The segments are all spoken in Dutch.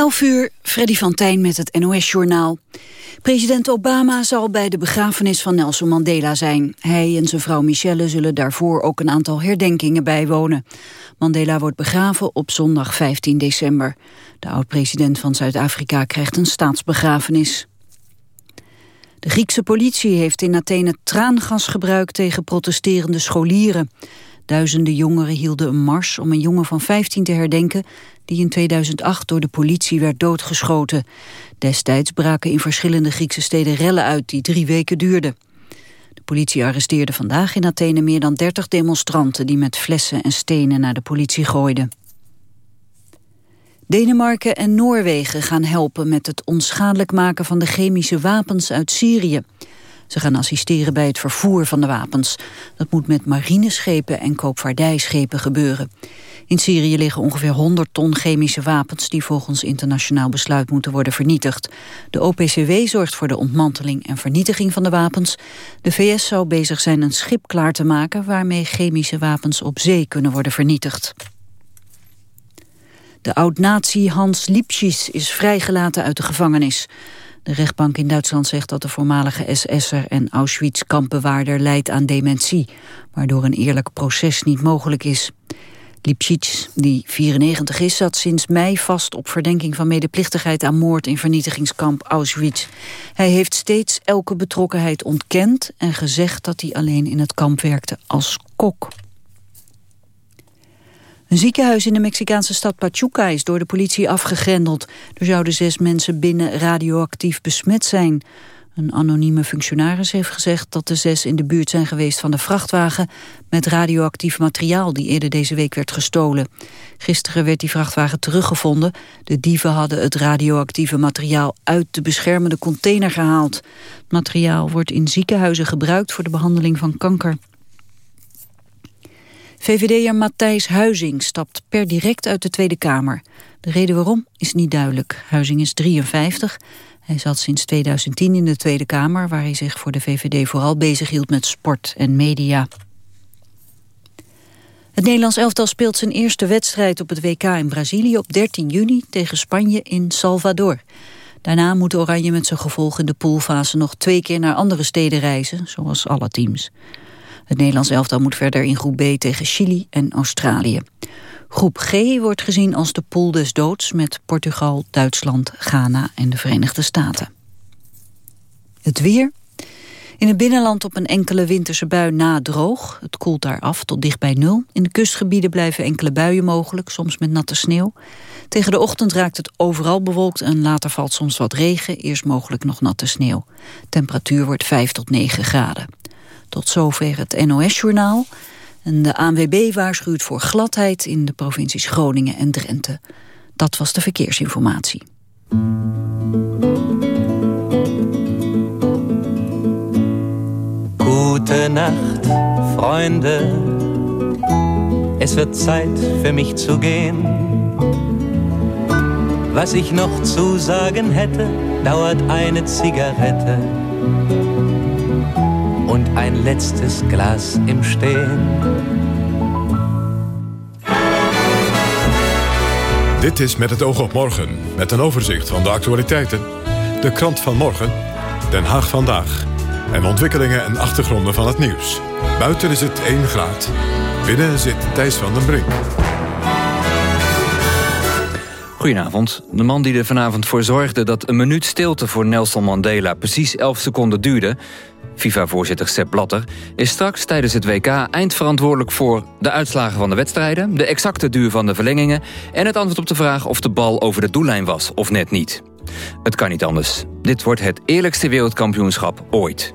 11 uur, Freddy van Tijn met het NOS-journaal. President Obama zal bij de begrafenis van Nelson Mandela zijn. Hij en zijn vrouw Michelle zullen daarvoor ook een aantal herdenkingen bijwonen. Mandela wordt begraven op zondag 15 december. De oud-president van Zuid-Afrika krijgt een staatsbegrafenis. De Griekse politie heeft in Athene traangas gebruikt tegen protesterende scholieren. Duizenden jongeren hielden een mars om een jongen van 15 te herdenken... die in 2008 door de politie werd doodgeschoten. Destijds braken in verschillende Griekse steden rellen uit die drie weken duurden. De politie arresteerde vandaag in Athene meer dan 30 demonstranten... die met flessen en stenen naar de politie gooiden. Denemarken en Noorwegen gaan helpen met het onschadelijk maken van de chemische wapens uit Syrië. Ze gaan assisteren bij het vervoer van de wapens. Dat moet met marineschepen en koopvaardijschepen gebeuren. In Syrië liggen ongeveer 100 ton chemische wapens... die volgens internationaal besluit moeten worden vernietigd. De OPCW zorgt voor de ontmanteling en vernietiging van de wapens. De VS zou bezig zijn een schip klaar te maken... waarmee chemische wapens op zee kunnen worden vernietigd. De oud-nazi Hans Lipschitz is vrijgelaten uit de gevangenis. De rechtbank in Duitsland zegt dat de voormalige SS'er en Auschwitz-kampbewaarder leidt aan dementie, waardoor een eerlijk proces niet mogelijk is. Lipschitz, die 94 is, zat sinds mei vast op verdenking van medeplichtigheid aan moord in vernietigingskamp Auschwitz. Hij heeft steeds elke betrokkenheid ontkend en gezegd dat hij alleen in het kamp werkte als kok. Een ziekenhuis in de Mexicaanse stad Pachuca is door de politie afgegrendeld. Er zouden zes mensen binnen radioactief besmet zijn. Een anonieme functionaris heeft gezegd dat de zes in de buurt zijn geweest van de vrachtwagen met radioactief materiaal die eerder deze week werd gestolen. Gisteren werd die vrachtwagen teruggevonden. De dieven hadden het radioactieve materiaal uit de beschermende container gehaald. Het materiaal wordt in ziekenhuizen gebruikt voor de behandeling van kanker. VVD'er Matthijs Huizing stapt per direct uit de Tweede Kamer. De reden waarom is niet duidelijk. Huizing is 53. Hij zat sinds 2010 in de Tweede Kamer... waar hij zich voor de VVD vooral bezighield met sport en media. Het Nederlands elftal speelt zijn eerste wedstrijd op het WK in Brazilië... op 13 juni tegen Spanje in Salvador. Daarna moet Oranje met zijn gevolg in de poolfase... nog twee keer naar andere steden reizen, zoals alle teams. Het Nederlands elftal moet verder in groep B tegen Chili en Australië. Groep G wordt gezien als de pool des doods met Portugal, Duitsland, Ghana en de Verenigde Staten. Het weer. In het binnenland op een enkele winterse bui na droog. Het koelt daar af tot dicht bij nul. In de kustgebieden blijven enkele buien mogelijk, soms met natte sneeuw. Tegen de ochtend raakt het overal bewolkt en later valt soms wat regen. Eerst mogelijk nog natte sneeuw. Temperatuur wordt 5 tot 9 graden. Tot zover het NOS-journaal. En de ANWB waarschuwt voor gladheid in de provincies Groningen en Drenthe. Dat was de verkeersinformatie. Gute Nacht. Es wird Zeit für mich zu gehen. Was ich noch zu sagen hätte, dauert eine Zigarette und ein letztes Glas im Stehen. Dit is Met het oog op morgen, met een overzicht van de actualiteiten. De krant van morgen, Den Haag vandaag. En ontwikkelingen en achtergronden van het nieuws. Buiten is het 1 graad. Binnen zit Thijs van den Brink. Goedenavond. De man die er vanavond voor zorgde dat een minuut stilte voor Nelson Mandela precies 11 seconden duurde, FIFA-voorzitter Sepp Blatter, is straks tijdens het WK eindverantwoordelijk voor de uitslagen van de wedstrijden, de exacte duur van de verlengingen en het antwoord op de vraag of de bal over de doellijn was of net niet. Het kan niet anders. Dit wordt het eerlijkste wereldkampioenschap ooit.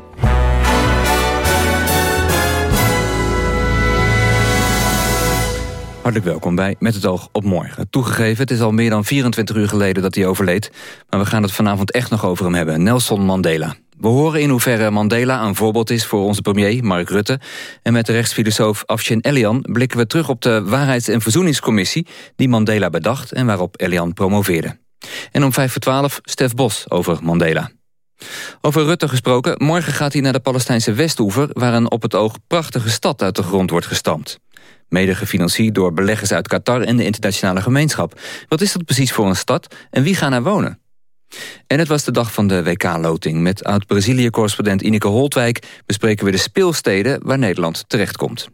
Hartelijk welkom bij Met het oog op morgen. Toegegeven, het is al meer dan 24 uur geleden dat hij overleed... maar we gaan het vanavond echt nog over hem hebben. Nelson Mandela. We horen in hoeverre Mandela een voorbeeld is voor onze premier Mark Rutte. En met de rechtsfilosoof Afshin Elian blikken we terug op de Waarheids- en Verzoeningscommissie... die Mandela bedacht en waarop Elian promoveerde. En om vijf voor twaalf Stef Bos over Mandela. Over Rutte gesproken, morgen gaat hij naar de Palestijnse Westoever... waar een op het oog prachtige stad uit de grond wordt gestampt. Mede gefinancierd door beleggers uit Qatar en de internationale gemeenschap. Wat is dat precies voor een stad en wie gaan er wonen? En het was de dag van de WK-loting. Met oud-Brazilië-correspondent Ineke Holtwijk bespreken we de speelsteden waar Nederland terechtkomt.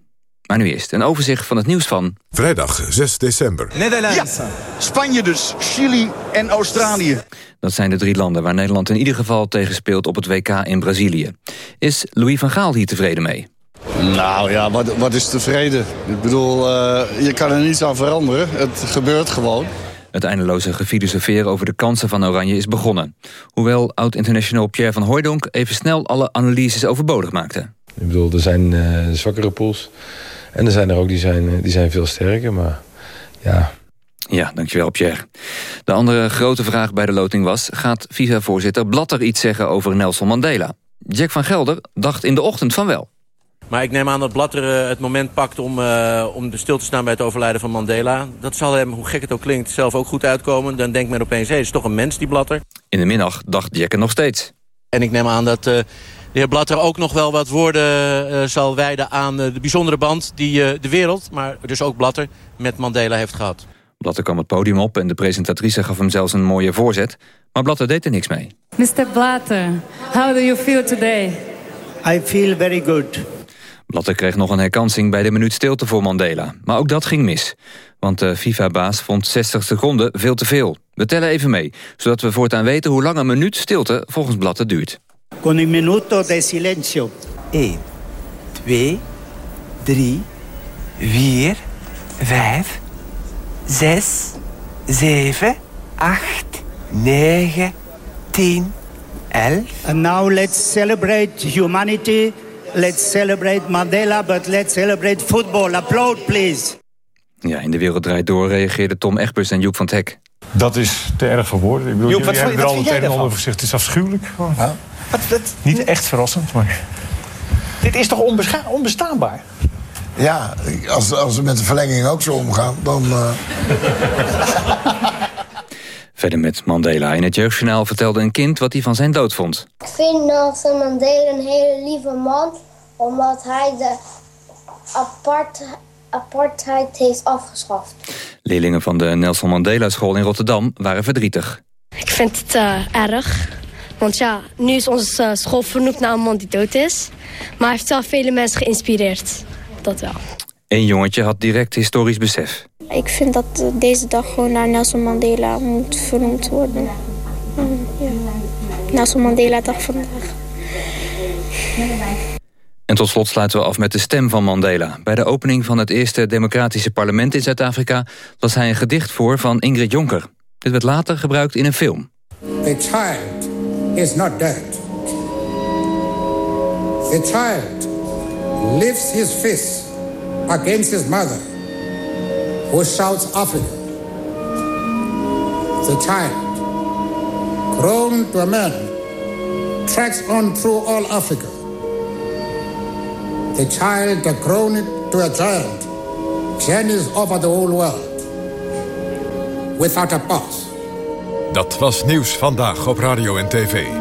Maar nu eerst een overzicht van het nieuws van... Vrijdag 6 december. Nederland. Ja, Spanje dus, Chili en Australië. Dat zijn de drie landen waar Nederland in ieder geval tegen speelt op het WK in Brazilië. Is Louis van Gaal hier tevreden mee? Nou ja, wat, wat is tevreden? Ik bedoel, uh, je kan er niets aan veranderen. Het gebeurt gewoon. Het eindeloze gefilosoferen over de kansen van Oranje is begonnen. Hoewel oud-international Pierre van Hooijdonk even snel alle analyses overbodig maakte. Ik bedoel, er zijn uh, zwakkere pools. En er zijn er ook die zijn, eh, die zijn veel sterker, maar ja... Ja, dankjewel Pierre. De andere grote vraag bij de loting was... gaat FIFA-voorzitter Blatter iets zeggen over Nelson Mandela? Jack van Gelder dacht in de ochtend van wel. Maar ik neem aan dat Blatter eh, het moment pakt om, uh, om stil te staan bij het overlijden van Mandela. Dat zal hem, hoe gek het ook klinkt, zelf ook goed uitkomen. Dan denkt men opeens, hé, is toch een mens die Blatter? In de middag dacht Jack er nog steeds. En ik neem aan dat uh, de heer Blatter ook nog wel wat woorden zal wijden aan de bijzondere band die de wereld, maar dus ook Blatter, met Mandela heeft gehad. Blatter kwam het podium op en de presentatrice gaf hem zelfs een mooie voorzet. Maar Blatter deed er niks mee. Mr. Blatter, how do you feel today? I feel very good. Blatter kreeg nog een herkansing bij de minuut stilte voor Mandela. Maar ook dat ging mis. Want de FIFA-baas vond 60 seconden veel te veel. We tellen even mee, zodat we voortaan weten hoe lang een minuut stilte volgens Blatter duurt. Con un minuto de silencio. 1, 2, 3, 4, 5, 6, 7, 8, 9, 10, 11. And now let's celebrate humanity Let's celebrate Mandela, but let's celebrate football. Applaud, please. Ja, in de wereld draait door reageerden Tom Egbers en Joep van het Hek. Dat is te erg voor woorden. Ik bedoel, Joep, wat, hebben wat er al vind meteen over gezegd. Het is afschuwelijk. Ja. Wat, wat? Niet echt verrassend, maar... Dit is toch onbestaanbaar? Ja, als, als we met de verlenging ook zo omgaan, dan... Uh... Verder met Mandela. In het jeugdjournaal vertelde een kind wat hij van zijn dood vond. Ik vind Nelson Mandela een hele lieve man... omdat hij de apart, apartheid heeft afgeschaft. Leerlingen van de Nelson Mandela School in Rotterdam waren verdrietig. Ik vind het uh, erg. Want ja, nu is onze uh, school vernoemd naar een man die dood is. Maar hij heeft wel vele mensen geïnspireerd. Dat wel. Eén jongetje had direct historisch besef. Ik vind dat deze dag gewoon naar Nelson Mandela moet vernoemd worden. Um, ja. Nelson Mandela dag vandaag. En tot slot sluiten we af met de stem van Mandela. Bij de opening van het eerste democratische parlement in Zuid-Afrika... las hij een gedicht voor van Ingrid Jonker. Dit werd later gebruikt in een film. The child is not dead. The child lifts his fist against his mother, who shouts Africa. The child, grown to a man, tracks on through all Africa. The child, grown to a giant, journeys over the whole world without a pause. Dat was Nieuws Vandaag op Radio en TV.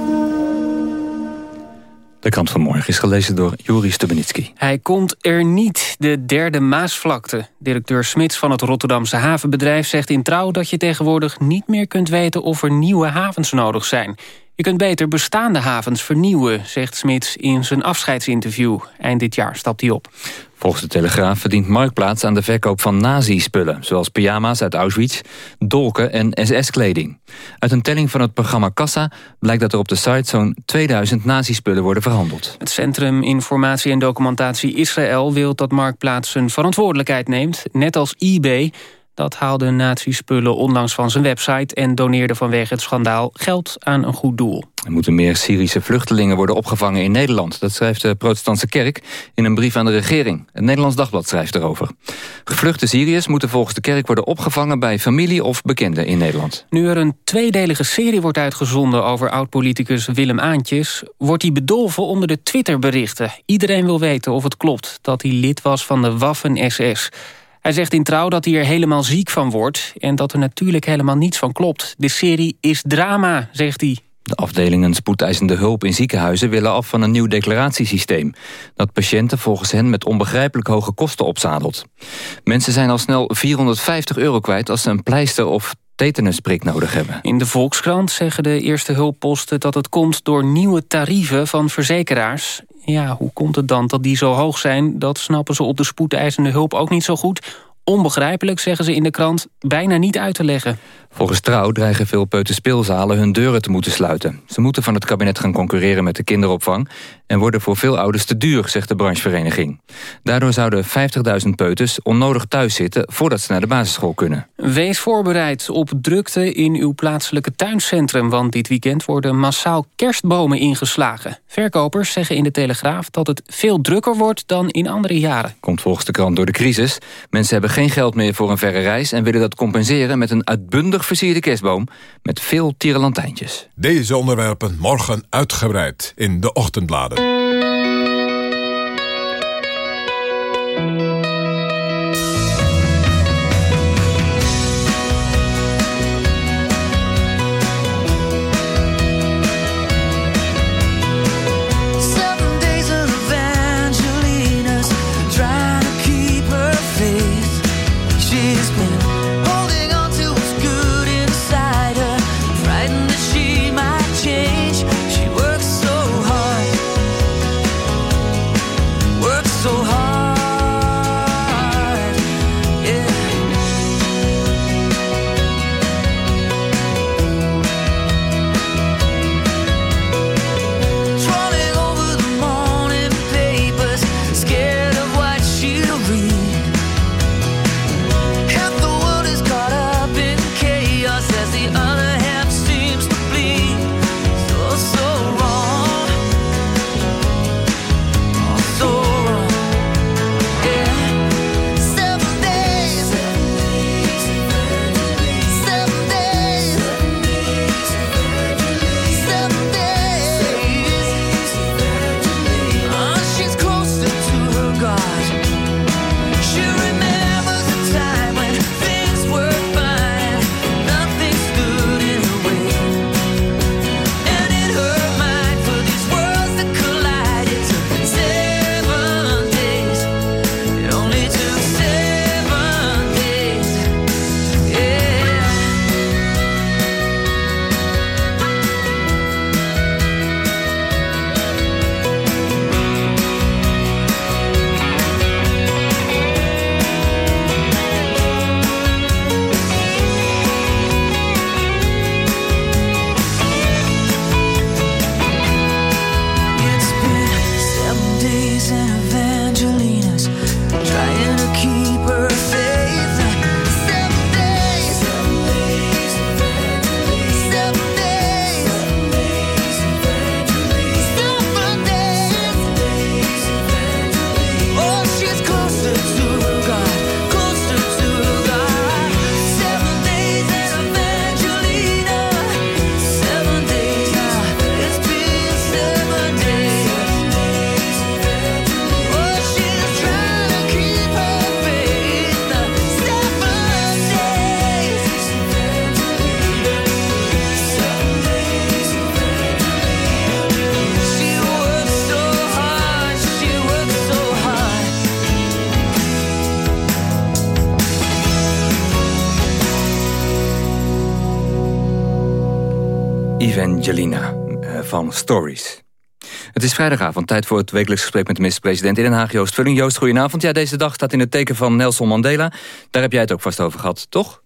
De krant van morgen is gelezen door Juri Stubenitski. Hij komt er niet, de derde Maasvlakte. Directeur Smits van het Rotterdamse havenbedrijf zegt in Trouw... dat je tegenwoordig niet meer kunt weten of er nieuwe havens nodig zijn. Je kunt beter bestaande havens vernieuwen, zegt Smits in zijn afscheidsinterview. Eind dit jaar stapt hij op. Volgens de Telegraaf verdient Marktplaats aan de verkoop van nazi-spullen... zoals pyjama's uit Auschwitz, dolken en SS-kleding. Uit een telling van het programma Kassa blijkt dat er op de site... zo'n 2000 nazi-spullen worden verhandeld. Het Centrum Informatie en Documentatie Israël wil dat Marktplaats zijn verantwoordelijkheid neemt... net als eBay... Dat haalde nazi-spullen onlangs van zijn website... en doneerde vanwege het schandaal geld aan een goed doel. Er moeten meer Syrische vluchtelingen worden opgevangen in Nederland. Dat schrijft de protestantse kerk in een brief aan de regering. Het Nederlands Dagblad schrijft erover. Gevluchte Syriërs moeten volgens de kerk worden opgevangen... bij familie of bekenden in Nederland. Nu er een tweedelige serie wordt uitgezonden... over oud-politicus Willem Aantjes... wordt hij bedolven onder de Twitterberichten. Iedereen wil weten of het klopt dat hij lid was van de Waffen-SS... Hij zegt in Trouw dat hij er helemaal ziek van wordt... en dat er natuurlijk helemaal niets van klopt. De serie is drama, zegt hij. De afdelingen spoedeisende hulp in ziekenhuizen willen af van een nieuw declaratiesysteem. Dat patiënten volgens hen met onbegrijpelijk hoge kosten opzadelt. Mensen zijn al snel 450 euro kwijt als ze een pleister of tetanusprik nodig hebben. In de Volkskrant zeggen de eerste hulpposten dat het komt door nieuwe tarieven van verzekeraars. Ja, hoe komt het dan dat die zo hoog zijn? Dat snappen ze op de spoedeisende hulp ook niet zo goed. Onbegrijpelijk, zeggen ze in de krant, bijna niet uit te leggen. Volgens Trouw dreigen veel peuterspeelzalen hun deuren te moeten sluiten. Ze moeten van het kabinet gaan concurreren met de kinderopvang... en worden voor veel ouders te duur, zegt de branchevereniging. Daardoor zouden 50.000 peuters onnodig thuis zitten... voordat ze naar de basisschool kunnen. Wees voorbereid op drukte in uw plaatselijke tuincentrum... want dit weekend worden massaal kerstbomen ingeslagen. Verkopers zeggen in de Telegraaf dat het veel drukker wordt dan in andere jaren. Komt volgens de krant door de crisis. Mensen hebben geen geld meer voor een verre reis... en willen dat compenseren met een uitbundig versierde kerstboom... met veel tierenlantijntjes. Deze onderwerpen morgen uitgebreid in de ochtendbladen. Evangelina eh, van Stories. Het is vrijdagavond, tijd voor het wekelijks gesprek met de minister-president in Den Haag. Joost Vulling. Joost, goedenavond. Ja, deze dag staat in het teken van Nelson Mandela. Daar heb jij het ook vast over gehad, toch?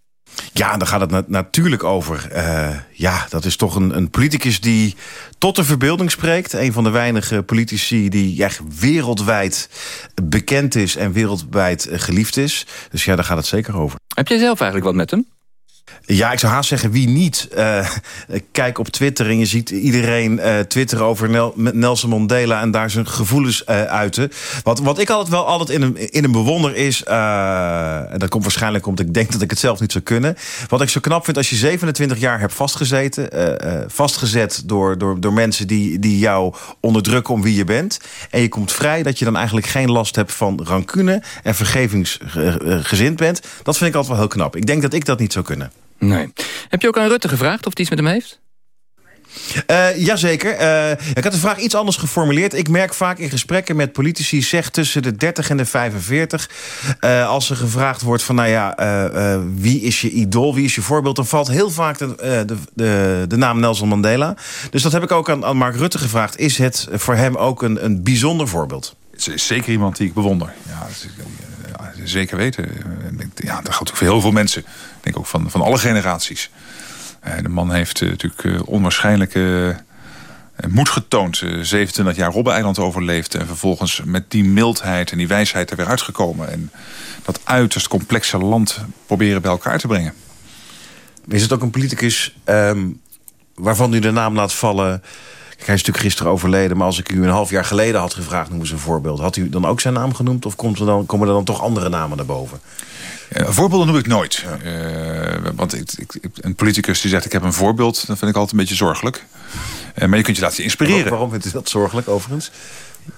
Ja, daar gaat het na- natuurlijk over. Eh, ja, dat is toch een, een politicus die tot de verbeelding spreekt. Een van de weinige politici die echt wereldwijd bekend is... en wereldwijd geliefd is. Dus ja, daar gaat het zeker over. Heb jij zelf eigenlijk wat met hem? Ja, ik zou haast zeggen wie niet. Eh, kijk op Twitter en je ziet iedereen eh twitteren over Nelson Mandela... en daar zijn gevoelens eh, uiten. Wat, wat ik altijd wel altijd in een, in een bewonder is... en dat komt waarschijnlijk omdat ik denk dat ik het zelf niet zou kunnen... wat ik zo knap vind als je 27 jaar hebt vastgezeten... vastgezet door, door, door mensen die, die jou onderdrukken om wie je bent... en je komt vrij dat je dan eigenlijk geen last hebt van rancune... en vergevingsgezind bent. Dat vind ik altijd wel heel knap. Ik denk dat ik dat niet zou kunnen. Nee. Heb je ook aan Rutte gevraagd of hij iets met hem heeft? Eh, jazeker. Eh, ik had de vraag iets anders geformuleerd. Ik merk vaak in gesprekken met politici... zeg tussen de 30 en de 45... eh, als er gevraagd wordt van... nou ja, eh, eh, wie is je idool, wie is je voorbeeld... dan valt heel vaak de, eh, de, de, de naam Nelson Mandela. Dus dat heb ik ook aan, aan Mark Rutte gevraagd. Is het voor hem ook een, een bijzonder voorbeeld? Het is zeker iemand die ik bewonder. Ja, dat is- zeker weten. Eh, Ja, dat geldt ook heel veel mensen. Ik denk ook van, van alle generaties. Eh, De man heeft eh, natuurlijk onwaarschijnlijke moed getoond. Eh, 27 jaar Robben-eiland overleefd. En vervolgens met die mildheid en die wijsheid er weer uitgekomen. En dat uiterst complexe land proberen bij elkaar te brengen. Is het ook een politicus ehm, waarvan u de naam laat vallen... Kijk, hij is natuurlijk gisteren overleden... maar als ik u een half jaar geleden had gevraagd... noem eens een voorbeeld. Had u dan ook zijn naam genoemd? Of komt er dan, komen er dan toch andere namen naar boven? Eh, voorbeelden noem ik nooit. Eh, want ik, ik, een politicus die zegt ik heb een voorbeeld... dat vind ik altijd een beetje zorgelijk. Eh, maar je kunt je laten inspireren. Waarom vindt u dat zorgelijk overigens?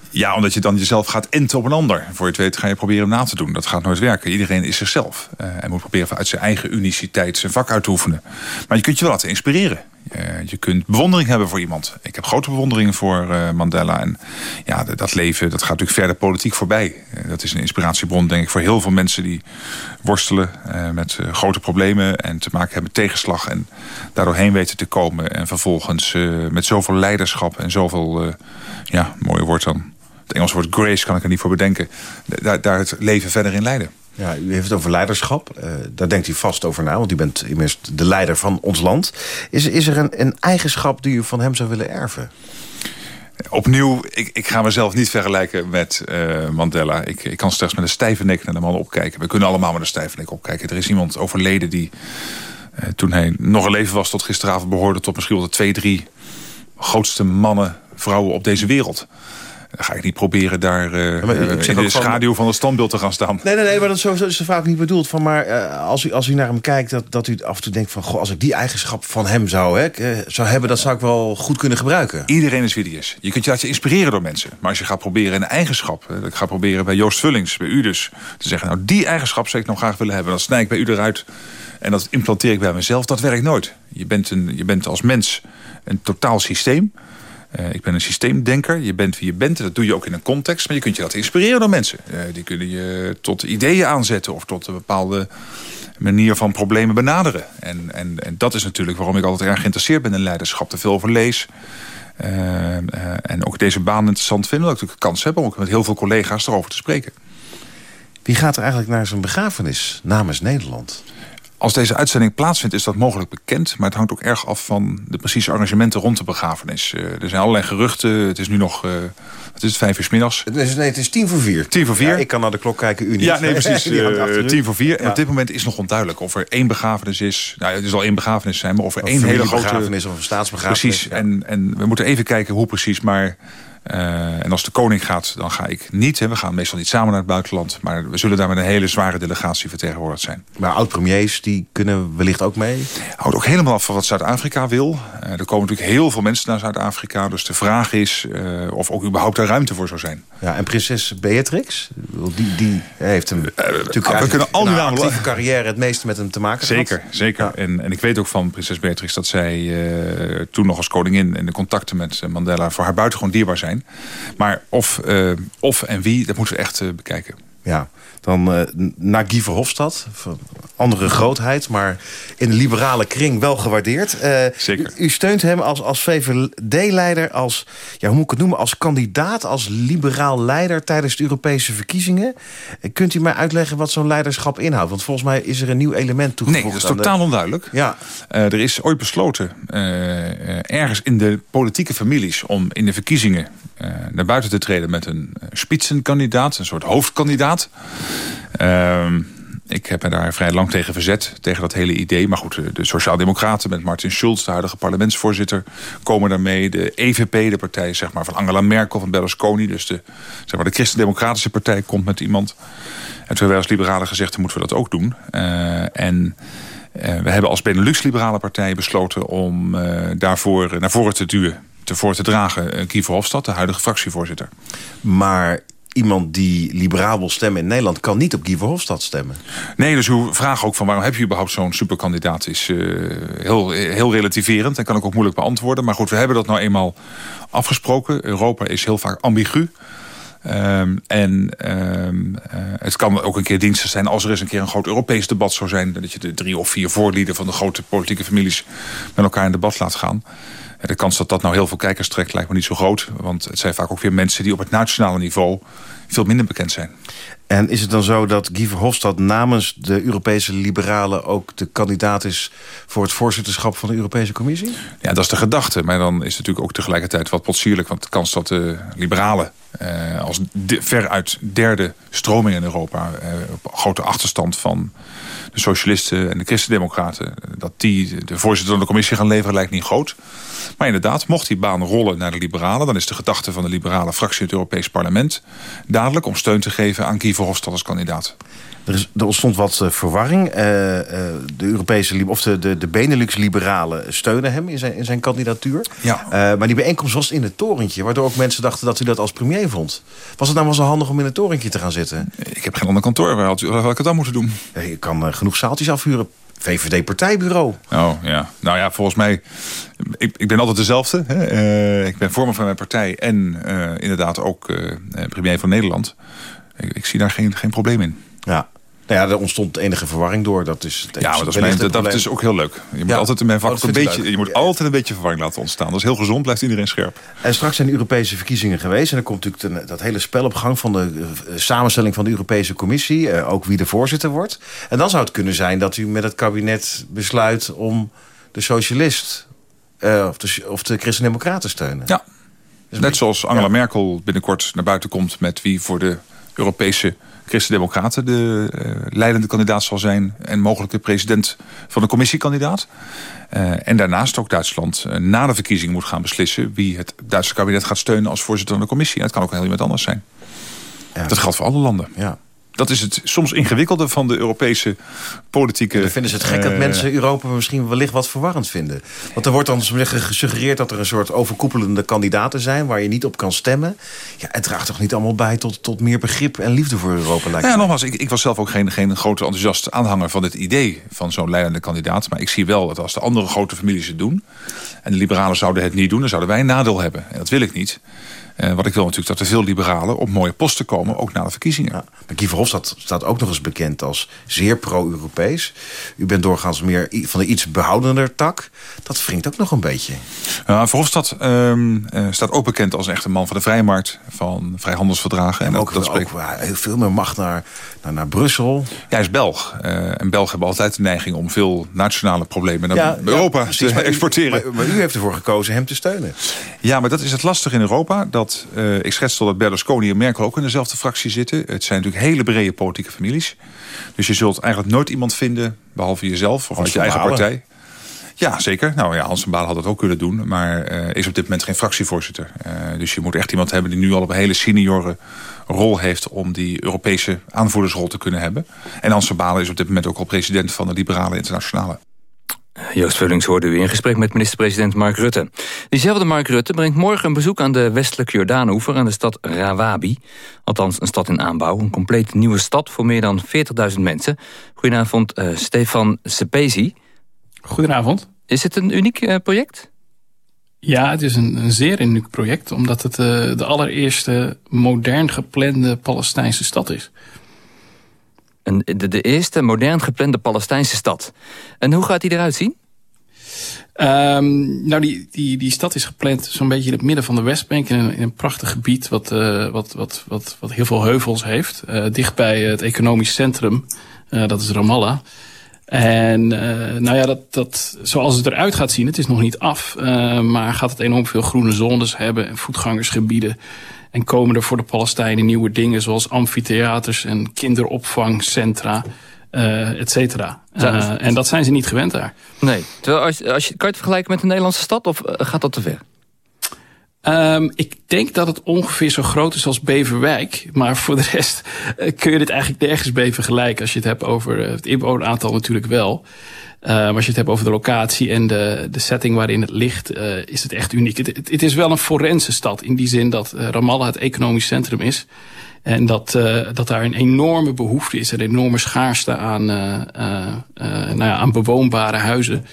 Ja, omdat je dan jezelf gaat enten op een ander. Voor je het weet ga je proberen hem na te doen. Dat gaat nooit werken. Iedereen is zichzelf. eh, en moet proberen vanuit zijn eigen uniciteit zijn vak uit te oefenen. Maar je kunt je wel laten inspireren. Eh, je kunt bewondering hebben voor iemand. Ik heb grote bewondering voor eh, Mandela. En ja, dat leven dat gaat natuurlijk verder politiek voorbij. Dat is een inspiratiebron, denk ik, voor heel veel mensen die worstelen met grote problemen. En te maken hebben met tegenslag. En daardoor heen weten te komen. En vervolgens met zoveel leiderschap en zoveel, ja, mooi woord dan. Het Engelse woord grace kan ik er niet voor bedenken. Daar, daar het leven verder in leiden. Ja, u heeft het over leiderschap. Eh, daar denkt u vast over na, want u bent immers de leider van ons land. Is, is er een, een eigenschap die u van hem zou willen erven? Opnieuw, ik, ik ga mezelf niet vergelijken met eh, Mandela. Ik, ik kan slechts met een stijve nek naar de man opkijken. We kunnen allemaal met een stijve nek opkijken. Er is iemand overleden die, eh, toen hij nog een leven was tot gisteravond... behoorde tot misschien wel de twee, drie grootste mannen, vrouwen op deze wereld. Dan ga ik niet proberen daar eh, ik eh, zeg in de schaduw van het standbeeld te gaan staan. Nee, nee, nee, maar dat is, zo, zo is de vraag niet bedoeld. Van, maar eh, als, u, als u naar hem kijkt, dat, dat u af en toe denkt van... Goh, als ik die eigenschap van hem zou, hè, zou hebben... dat zou ik wel goed kunnen gebruiken. Iedereen is wie die is. Je kunt je laten inspireren door mensen. Maar als je gaat proberen een eigenschap... eh, ik ga proberen bij Joost Vullings, bij u dus... te zeggen, nou die eigenschap zou ik nog graag willen hebben. Dan snij ik bij u eruit en dat implanteer ik bij mezelf. Dat werkt nooit. Je bent, een, je bent als mens een totaal systeem. Eh, ik ben een systeemdenker. Je bent wie je bent. Dat doe je ook in een context. Maar je kunt je laten inspireren door mensen. Eh, die kunnen je tot ideeën aanzetten... of tot een bepaalde manier van problemen benaderen. En, en, en dat is natuurlijk waarom ik altijd erg geïnteresseerd ben in leiderschap. Te veel over lees. Eh, en ook deze baan interessant vinden. Dat ik de kans heb om ook met heel veel collega's erover te spreken. Wie gaat er eigenlijk naar zijn begrafenis namens Nederland? Als deze uitzending plaatsvindt is dat mogelijk bekend. Maar het hangt ook erg af van de precieze arrangementen rond de begrafenis. Eh, er zijn allerlei geruchten. Het is nu nog, eh het is vijf uur 's middags. Het is, nee, het is tien voor vier. Tien voor vier. Ja, ik kan naar de klok kijken, u niet. Ja, nee, precies. Die hangt achter Eh, u. tien voor vier. En op dit moment is nog onduidelijk of er één begrafenis is. Nou, het is al één begrafenis zijn, maar of er één hele grote... familiebegrafenis of een staatsbegrafenis, Precies. ja. En, en we moeten even kijken hoe precies, maar... eh, en als de koning gaat, dan ga ik niet. Hè. We gaan meestal niet samen naar het buitenland. Maar we zullen daar met een hele zware delegatie vertegenwoordigd zijn. Maar oud-premiers, die kunnen wellicht ook mee? Houdt ook helemaal af van wat Zuid-Afrika wil. Eh, er komen natuurlijk heel veel mensen naar Zuid-Afrika. Dus de vraag is eh, of ook überhaupt daar ruimte voor zou zijn. Ja, en prinses Beatrix, die, die heeft hem natuurlijk we kunnen al die namen- actieve carrière het meeste met hem te maken gehad. Zeker, zeker. En, en ik weet ook van prinses Beatrix dat zij toen nog als koningin... en de contacten met Mandela voor haar buitengewoon dierbaar zijn. Maar of, eh, of en wie, dat moeten we echt eh, bekijken. Ja, dan eh, naar Guy Verhofstadt, van andere grootheid... maar in de liberale kring wel gewaardeerd. Eh, Zeker. U, u steunt hem als, als VVD-leider, als, ja, hoe moet ik het noemen... als kandidaat, als liberaal leider tijdens de Europese verkiezingen. Eh, Kunt u mij uitleggen wat zo'n leiderschap inhoudt? Want volgens mij is er een nieuw element toegevoegd. Nee, dat is de- totaal onduidelijk. Ja. Er is ooit besloten, ergens in de politieke families... om in de verkiezingen naar buiten te treden met een spitsenkandidaat... een soort hoofdkandidaat. Ehm, ik heb me daar vrij lang tegen verzet, tegen dat hele idee. Maar goed, de, de Sociaaldemocraten met Martin Schulz, de huidige parlementsvoorzitter... komen daarmee. De EVP, de partij zeg maar, van Angela Merkel, van Berlusconi... dus de, zeg maar, de Christen-Democratische partij komt met iemand. En toen wij als liberalen gezegd, dan moeten we dat ook doen. Eh, en... Eh, we hebben als Benelux-liberale partij besloten om eh, daarvoor naar voren te duwen, te voor te dragen, Guy Verhofstadt, de huidige fractievoorzitter. Maar iemand die liberaal wil stemmen in Nederland... kan niet op Guy Verhofstadt stemmen. Nee, dus uw vraag ook van waarom heb je überhaupt zo'n superkandidaat... is eh, heel, heel relativerend en kan ik ook moeilijk beantwoorden. Maar goed, we hebben dat nou eenmaal afgesproken. Europa is heel vaak ambigu. Ehm, en ehm, eh, het kan ook een keer diensten zijn als er eens een keer een groot Europees debat zou zijn. Dat je de drie of vier voorlieden van de grote politieke families met elkaar in debat laat gaan. De kans dat dat nou heel veel kijkers trekt lijkt me niet zo groot. Want het zijn vaak ook weer mensen die op het nationale niveau veel minder bekend zijn. En is het dan zo dat Guy Verhofstadt namens de Europese liberalen... ook de kandidaat is voor het voorzitterschap van de Europese Commissie? Ja, dat is de gedachte. Maar dan is het natuurlijk ook tegelijkertijd wat potsierlijk. Want de kans dat de liberalen eh, als de, veruit derde stroming in Europa... Eh, op grote achterstand van de socialisten en de christendemocraten... dat die de voorzitter van de commissie gaan leveren lijkt niet groot. Maar inderdaad, mocht die baan rollen naar de liberalen... dan is de gedachte van de liberale fractie in het Europees Parlement... dadelijk om steun te geven aan Guy Verhofstadt als kandidaat. Er, er ontstond wat eh, verwarring. Eh, eh, de Europese of de, de, de Benelux-liberalen steunen hem in zijn, in zijn kandidatuur. Ja. Maar die bijeenkomst was in het torentje, waardoor ook mensen dachten dat u dat als premier vond. Was het nou wel zo handig om in het torentje te gaan zitten? Ik heb geen ander kantoor. Waar had, u- waar had ik het dan moeten doen? Je kan genoeg zaaltjes afhuren. VVD-partijbureau. Oh ja, nou ja, volgens mij, ik, ik ben altijd dezelfde. Hè? Ik ben vormer van mijn partij en inderdaad ook premier van Nederland. Ik, ik zie daar geen, geen probleem in. Ja. Nou ja, er ontstond enige verwarring door. Dat is, Ja, maar dat is, mijn, dat, dat is ook heel leuk. Je moet Ja. altijd in mijn vak Oh, een beetje, leuk. je moet altijd een beetje verwarring laten ontstaan. Dat is heel gezond, blijft iedereen scherp. En straks zijn de Europese verkiezingen geweest. En dan komt natuurlijk ten- dat hele spel op gang van de eh, samenstelling van de Europese Commissie. eh, ook wie de voorzitter wordt. En dan zou het kunnen zijn dat u met het kabinet besluit om de socialist eh, of de, of de christendemocraten te steunen. Ja. Net zoals Angela Merkel binnenkort naar buiten komt met wie voor de Europese Christen-Democraten de eh, leidende kandidaat zal zijn en mogelijk de president van de commissiekandidaat. Eh, en daarnaast ook Duitsland eh, na de verkiezing moet gaan beslissen wie het Duitse kabinet gaat steunen als voorzitter van de commissie. En het kan ook heel iemand anders zijn. Dat geldt voor alle landen. Ja. Dat is het soms ingewikkelde van de Europese politieke... Dan vinden ze het gek dat eh, mensen Europa misschien wellicht wat verwarrend vinden. Want er wordt dan gesuggereerd dat er een soort overkoepelende kandidaten zijn... waar je niet op kan stemmen. Ja, het draagt toch niet allemaal bij tot, tot meer begrip en liefde voor Europa, lijkt Ja, me. nogmaals, ik, ik was zelf ook geen, geen grote enthousiast aanhanger van het idee van zo'n leidende kandidaat. Maar ik zie wel dat als de andere grote families het doen... en de liberalen zouden het niet doen, dan zouden wij een nadeel hebben. En dat wil ik niet. Eh, wat ik wil natuurlijk dat er veel liberalen op mooie posten komen, ook na de verkiezingen. Maar Guy Verhofstadt staat ook nog eens bekend als zeer pro-Europees. U bent doorgaans meer van de iets behoudender tak. Dat wringt ook nog een beetje. Ja, Verhofstadt ehm, eh, staat ook bekend als echt een man van de vrijmarkt, van vrijhandelsverdragen. En ook, dat spreekt heel veel meer macht naar, naar, naar Brussel. Ja, hij is Belg. Eh, en Belgen hebben altijd de neiging om veel nationale problemen naar Ja, Europa ja, precies, te maar u- exporteren. maar, maar u heeft ervoor gekozen hem te steunen. Ja, maar dat is het lastige in Europa. Dat, eh, ik schets al dat Berlusconi en Merkel ook in dezelfde fractie zitten. Het zijn natuurlijk hele brede politieke families. Dus je zult eigenlijk nooit iemand vinden, behalve jezelf of uit je van eigen partij. Ja, zeker. Nou ja, Hans van Balen had dat ook kunnen doen. Maar eh, is op dit moment geen fractievoorzitter. Eh, dus je moet echt iemand hebben die nu al op een hele senioren rol heeft... om die Europese aanvoerdersrol te kunnen hebben. En Hans van Balen is op dit moment ook al president van de Liberale Internationale. Joost Vullings hoorde u in gesprek met minister-president Mark Rutte. Diezelfde Mark Rutte brengt morgen een bezoek aan de westelijke Jordaanoever... aan de stad Rawabi. Althans, een stad in aanbouw. Een compleet nieuwe stad voor meer dan 40.000 mensen. Goedenavond, eh, Stefan Sepezi. Goedenavond. Is het een uniek eh, project? Ja, het is een, een zeer uniek project, omdat het eh, de allereerste modern geplande Palestijnse stad is. De, de eerste modern geplande Palestijnse stad. En hoe gaat die eruit zien? Ehm, nou, die, die, die stad is gepland zo'n beetje in het midden van de Westbank. In een, in een prachtig gebied wat, eh, wat, wat, wat, wat heel veel heuvels heeft. eh dicht bij het economisch centrum. eh, dat is Ramallah. En eh, nou ja, dat, dat, zoals het eruit gaat zien, het is nog niet af. eh, maar gaat het enorm veel groene zones hebben en voetgangersgebieden. En komen er voor de Palestijnen nieuwe dingen zoals amfitheaters en kinderopvangcentra, eh et cetera. Ja. Eh, en dat zijn ze niet gewend daar. Nee. Terwijl als, als je, kan je het vergelijken met een Nederlandse stad of eh, gaat dat te ver? Ehm, ik denk dat het ongeveer zo groot is als Beverwijk. Maar voor de rest eh, kun je dit eigenlijk nergens mee vergelijken. Als je het hebt over eh, het inwoneraantal natuurlijk wel. Maar als je het hebt over de locatie en de, de setting waarin het ligt, uh, is het echt uniek. Het, het, is wel een forense stad in die zin dat Ramallah het economisch centrum is. En dat, dat daar een enorme behoefte is, een enorme schaarste aan, nou ja, aan bewoonbare huizen.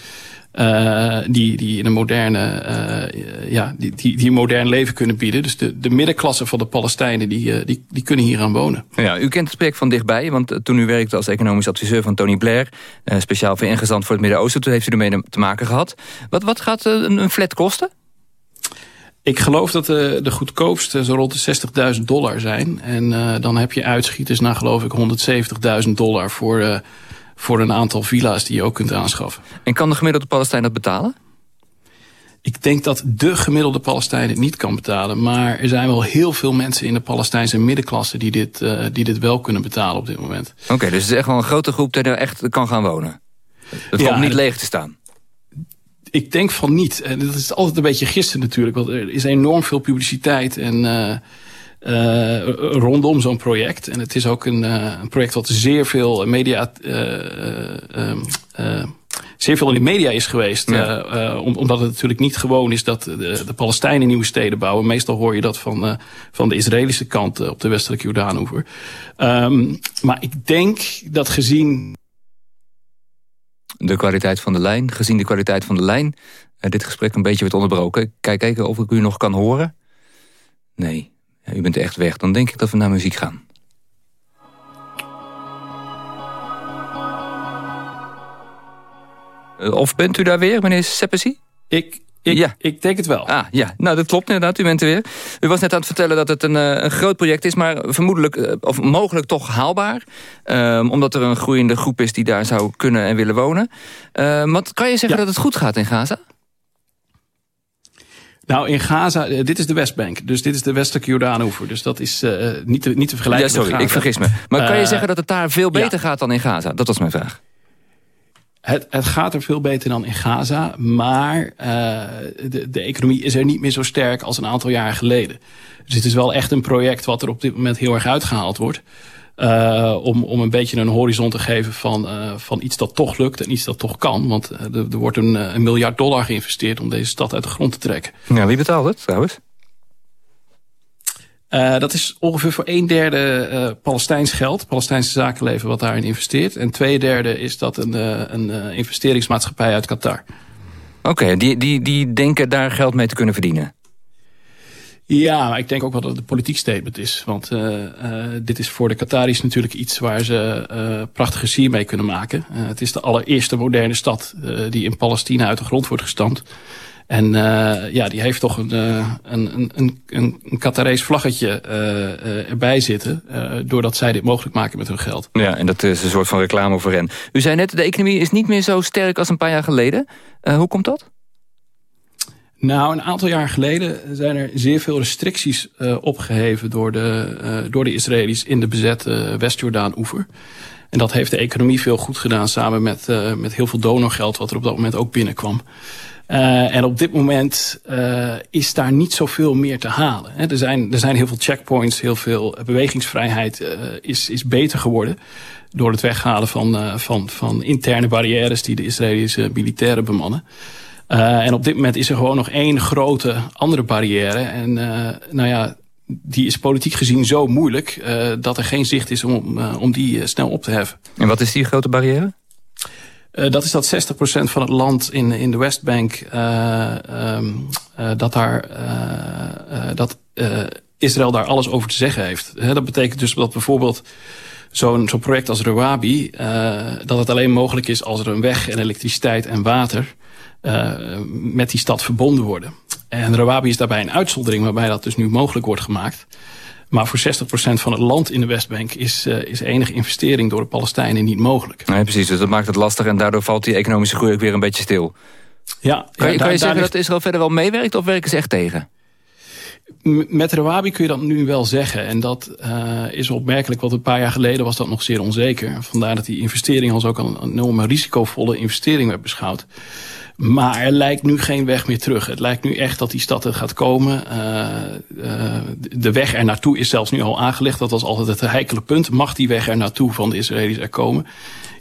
Uh, die, die in een moderne, uh, ja, die, die, die modern leven kunnen bieden. Dus de, de middenklasse van de Palestijnen, die, uh, die, die kunnen hier aan wonen. Ja, u kent het project van dichtbij, want toen u werkte als economisch adviseur van Tony Blair, speciaal voor ingezant voor het Midden-Oosten, toen heeft u ermee te maken gehad. Wat, wat gaat een, een flat kosten? Ik geloof dat de, de goedkoopste zo rond de 60.000 dollar zijn. En dan heb je uitschieters naar geloof ik 170.000 dollar voor voor een aantal villa's die je ook kunt aanschaffen. En kan de gemiddelde Palestijn dat betalen? Ik denk dat de gemiddelde Palestijn het niet kan betalen. Maar er zijn wel heel veel mensen in de Palestijnse middenklasse... die dit, uh, die dit wel kunnen betalen op dit moment. Oké, okay, dus het is echt wel een grote groep die er echt kan gaan wonen. Het ja, komt niet leeg te staan. Ik denk van niet. En dat is altijd een beetje gisteren natuurlijk. Want er is enorm veel publiciteit en... Uh, uh, rondom zo'n project. En het is ook een, uh, een project wat zeer veel media... Uh, zeer veel in de media is geweest. Ja. Omdat het natuurlijk niet gewoon is dat de, de Palestijnen nieuwe steden bouwen. Meestal hoor je dat van, van de Israëlische kant op de westelijke Jordaanoever. Um, maar ik denk dat gezien... De kwaliteit van de lijn, gezien de kwaliteit van de lijn... dit gesprek een beetje werd onderbroken. Kijk even of ik u nog kan horen. Nee, u bent echt weg, dan denk ik dat we naar muziek gaan. Of bent u daar weer, meneer Seppesi? Ik, ik, ja. ik denk het wel. Ah, ja, nou dat klopt inderdaad, u bent er weer. U was net aan het vertellen dat het een, een groot project is... maar vermoedelijk, of mogelijk toch haalbaar. Um, omdat er een groeiende groep is die daar zou kunnen en willen wonen. Wat kan je zeggen ja. dat het goed gaat in Gaza? Nou, in Gaza, dit is de Westbank. Dus dit is de westelijke Jordaanoever. Dus dat is uh, niet, te, niet te vergelijken ja, sorry, met ik vergis me. Maar kan je uh, zeggen dat het daar veel beter ja. gaat dan in Gaza? Dat was mijn vraag. Het, het gaat er veel beter dan in Gaza. Maar uh, de, de economie is er niet meer zo sterk als een aantal jaar geleden. Dus het is wel echt een project wat er op dit moment heel erg uitgehaald wordt. Uh, om, om een beetje een horizon te geven van, uh, van iets dat toch lukt en iets dat toch kan. Want uh, er, er wordt een, een miljard dollar geïnvesteerd om deze stad uit de grond te trekken. Ja, wie betaalt het trouwens? dat is ongeveer voor een derde Palestijns geld, Palestijnse zakenleven wat daarin investeert. En twee derde is dat een, een investeringsmaatschappij uit Qatar. Oké, okay, die, die, die denken daar geld mee te kunnen verdienen? Ja, maar ik denk ook wel dat het een politiek statement is. Want uh, dit is voor de Qataris natuurlijk iets waar ze uh, prachtige sier mee kunnen maken. het is de allereerste moderne stad die in Palestina uit de grond wordt gestampt. En ja, die heeft toch een, een, een, een, een Qatarees vlaggetje erbij zitten. doordat zij dit mogelijk maken met hun geld. Ja, en dat is een soort van reclame voor hen. U zei net, de economie is niet meer zo sterk als een paar jaar geleden. hoe komt dat? Nou, een aantal jaar geleden zijn er zeer veel restricties uh, opgeheven door de, uh, door de Israëli's in de bezette West-Jordaan-oever. En dat heeft de economie veel goed gedaan samen met, uh, met heel veel donorgeld wat er op dat moment ook binnenkwam. Uh, en op dit moment uh, is daar niet zoveel meer te halen. Er, zijn, er zijn heel veel checkpoints, heel veel bewegingsvrijheid uh, is, is beter geworden. Door het weghalen van, van, van interne barrières die de Israëlische militairen bemannen. Uh, en op dit moment is er gewoon nog één grote andere barrière. En uh, nou ja, die is politiek gezien zo moeilijk... Uh, dat er geen zicht is om, om die snel op te heffen. En wat is die grote barrière? dat is dat 60% van het land in, in de Westbank... Um, dat, daar, dat Israël daar alles over te zeggen heeft. dat betekent dus dat bijvoorbeeld zo'n zo'n project als Rawabi... dat het alleen mogelijk is als er een weg en elektriciteit en water uh, met die stad verbonden worden. En Rawabi is daarbij een uitzondering waarbij dat dus nu mogelijk wordt gemaakt. Maar voor 60% van het land in de Westbank is, uh, is enige investering door de Palestijnen niet mogelijk. Nee, precies, dus dat maakt het lastig en daardoor valt die economische groei ook weer een beetje stil. Ja, kan je, ja, kan je zeggen ligt... dat Israël verder wel meewerkt of werken ze echt tegen? Met Rawabi kun je dat nu wel zeggen. En dat eh, is opmerkelijk, want een paar jaar geleden was dat nog zeer onzeker. Vandaar dat die investering als ook een enorme risicovolle investering werd beschouwd. Maar er lijkt nu geen weg meer terug. Het lijkt nu echt dat die stad er gaat komen. Eh, eh, de weg er naartoe is zelfs nu al aangelegd. Dat was altijd het heikele punt. Mag die weg er naartoe van de Israëli's er komen?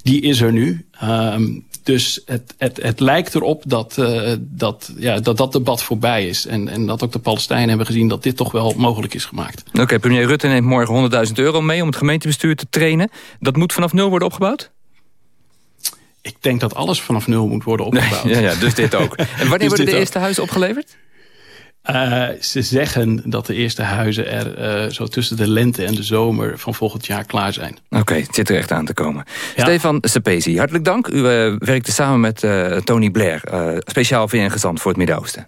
Die is er nu. Ehm, dus het, het, het lijkt erop dat, eh, dat, ja, dat dat debat voorbij is. En, en dat ook de Palestijnen hebben gezien dat dit toch wel mogelijk is gemaakt. Oké, premier Rutte neemt morgen 100.000 euro mee om het gemeentebestuur te trainen. Dat moet vanaf nul worden opgebouwd? Ik denk dat alles vanaf nul moet worden opgebouwd. Ja, ja, dus dit ook. En wanneer Dus worden de ook. eerste huizen opgeleverd? Eh, ze zeggen dat de eerste huizen er eh, zo tussen de lente en de zomer van volgend jaar klaar zijn. Oké, het zit er echt aan te komen. Stefan Sepesi, hartelijk dank. U eh, werkte samen met Tony Blair, speciaal VN-gezant voor het Midden-Oosten.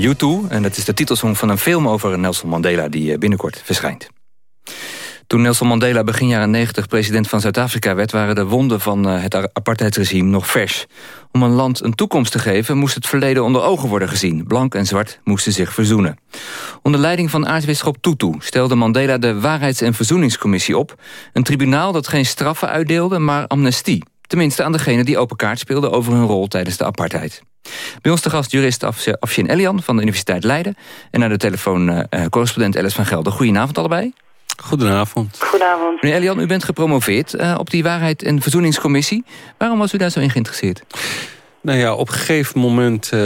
U2. En dat is de titelsong van een film over Nelson Mandela die eh, binnenkort verschijnt. Toen Nelson Mandela begin jaren 90 president van Zuid-Afrika werd... waren de wonden van eh, het apartheidsregime nog vers. Om een land een toekomst te geven moest het verleden onder ogen worden gezien. Blank en zwart moesten zich verzoenen. Onder leiding van aartsbisschop Tutu stelde Mandela de Waarheids- en Verzoeningscommissie op. Een tribunaal dat geen straffen uitdeelde, maar amnestie. Tenminste aan degenen die open kaart speelden over hun rol tijdens de apartheid. Bij ons de gast jurist Af- Afshin Elian van de Universiteit Leiden. En naar de telefoon eh, eh, correspondent Alice van Gelder. Goedenavond allebei. Goedenavond. Goedenavond. Meneer Elian, u bent gepromoveerd eh, op die Waarheid- en Verzoeningscommissie. Waarom was u daar zo in geïnteresseerd? Nou ja, op een gegeven moment, uh,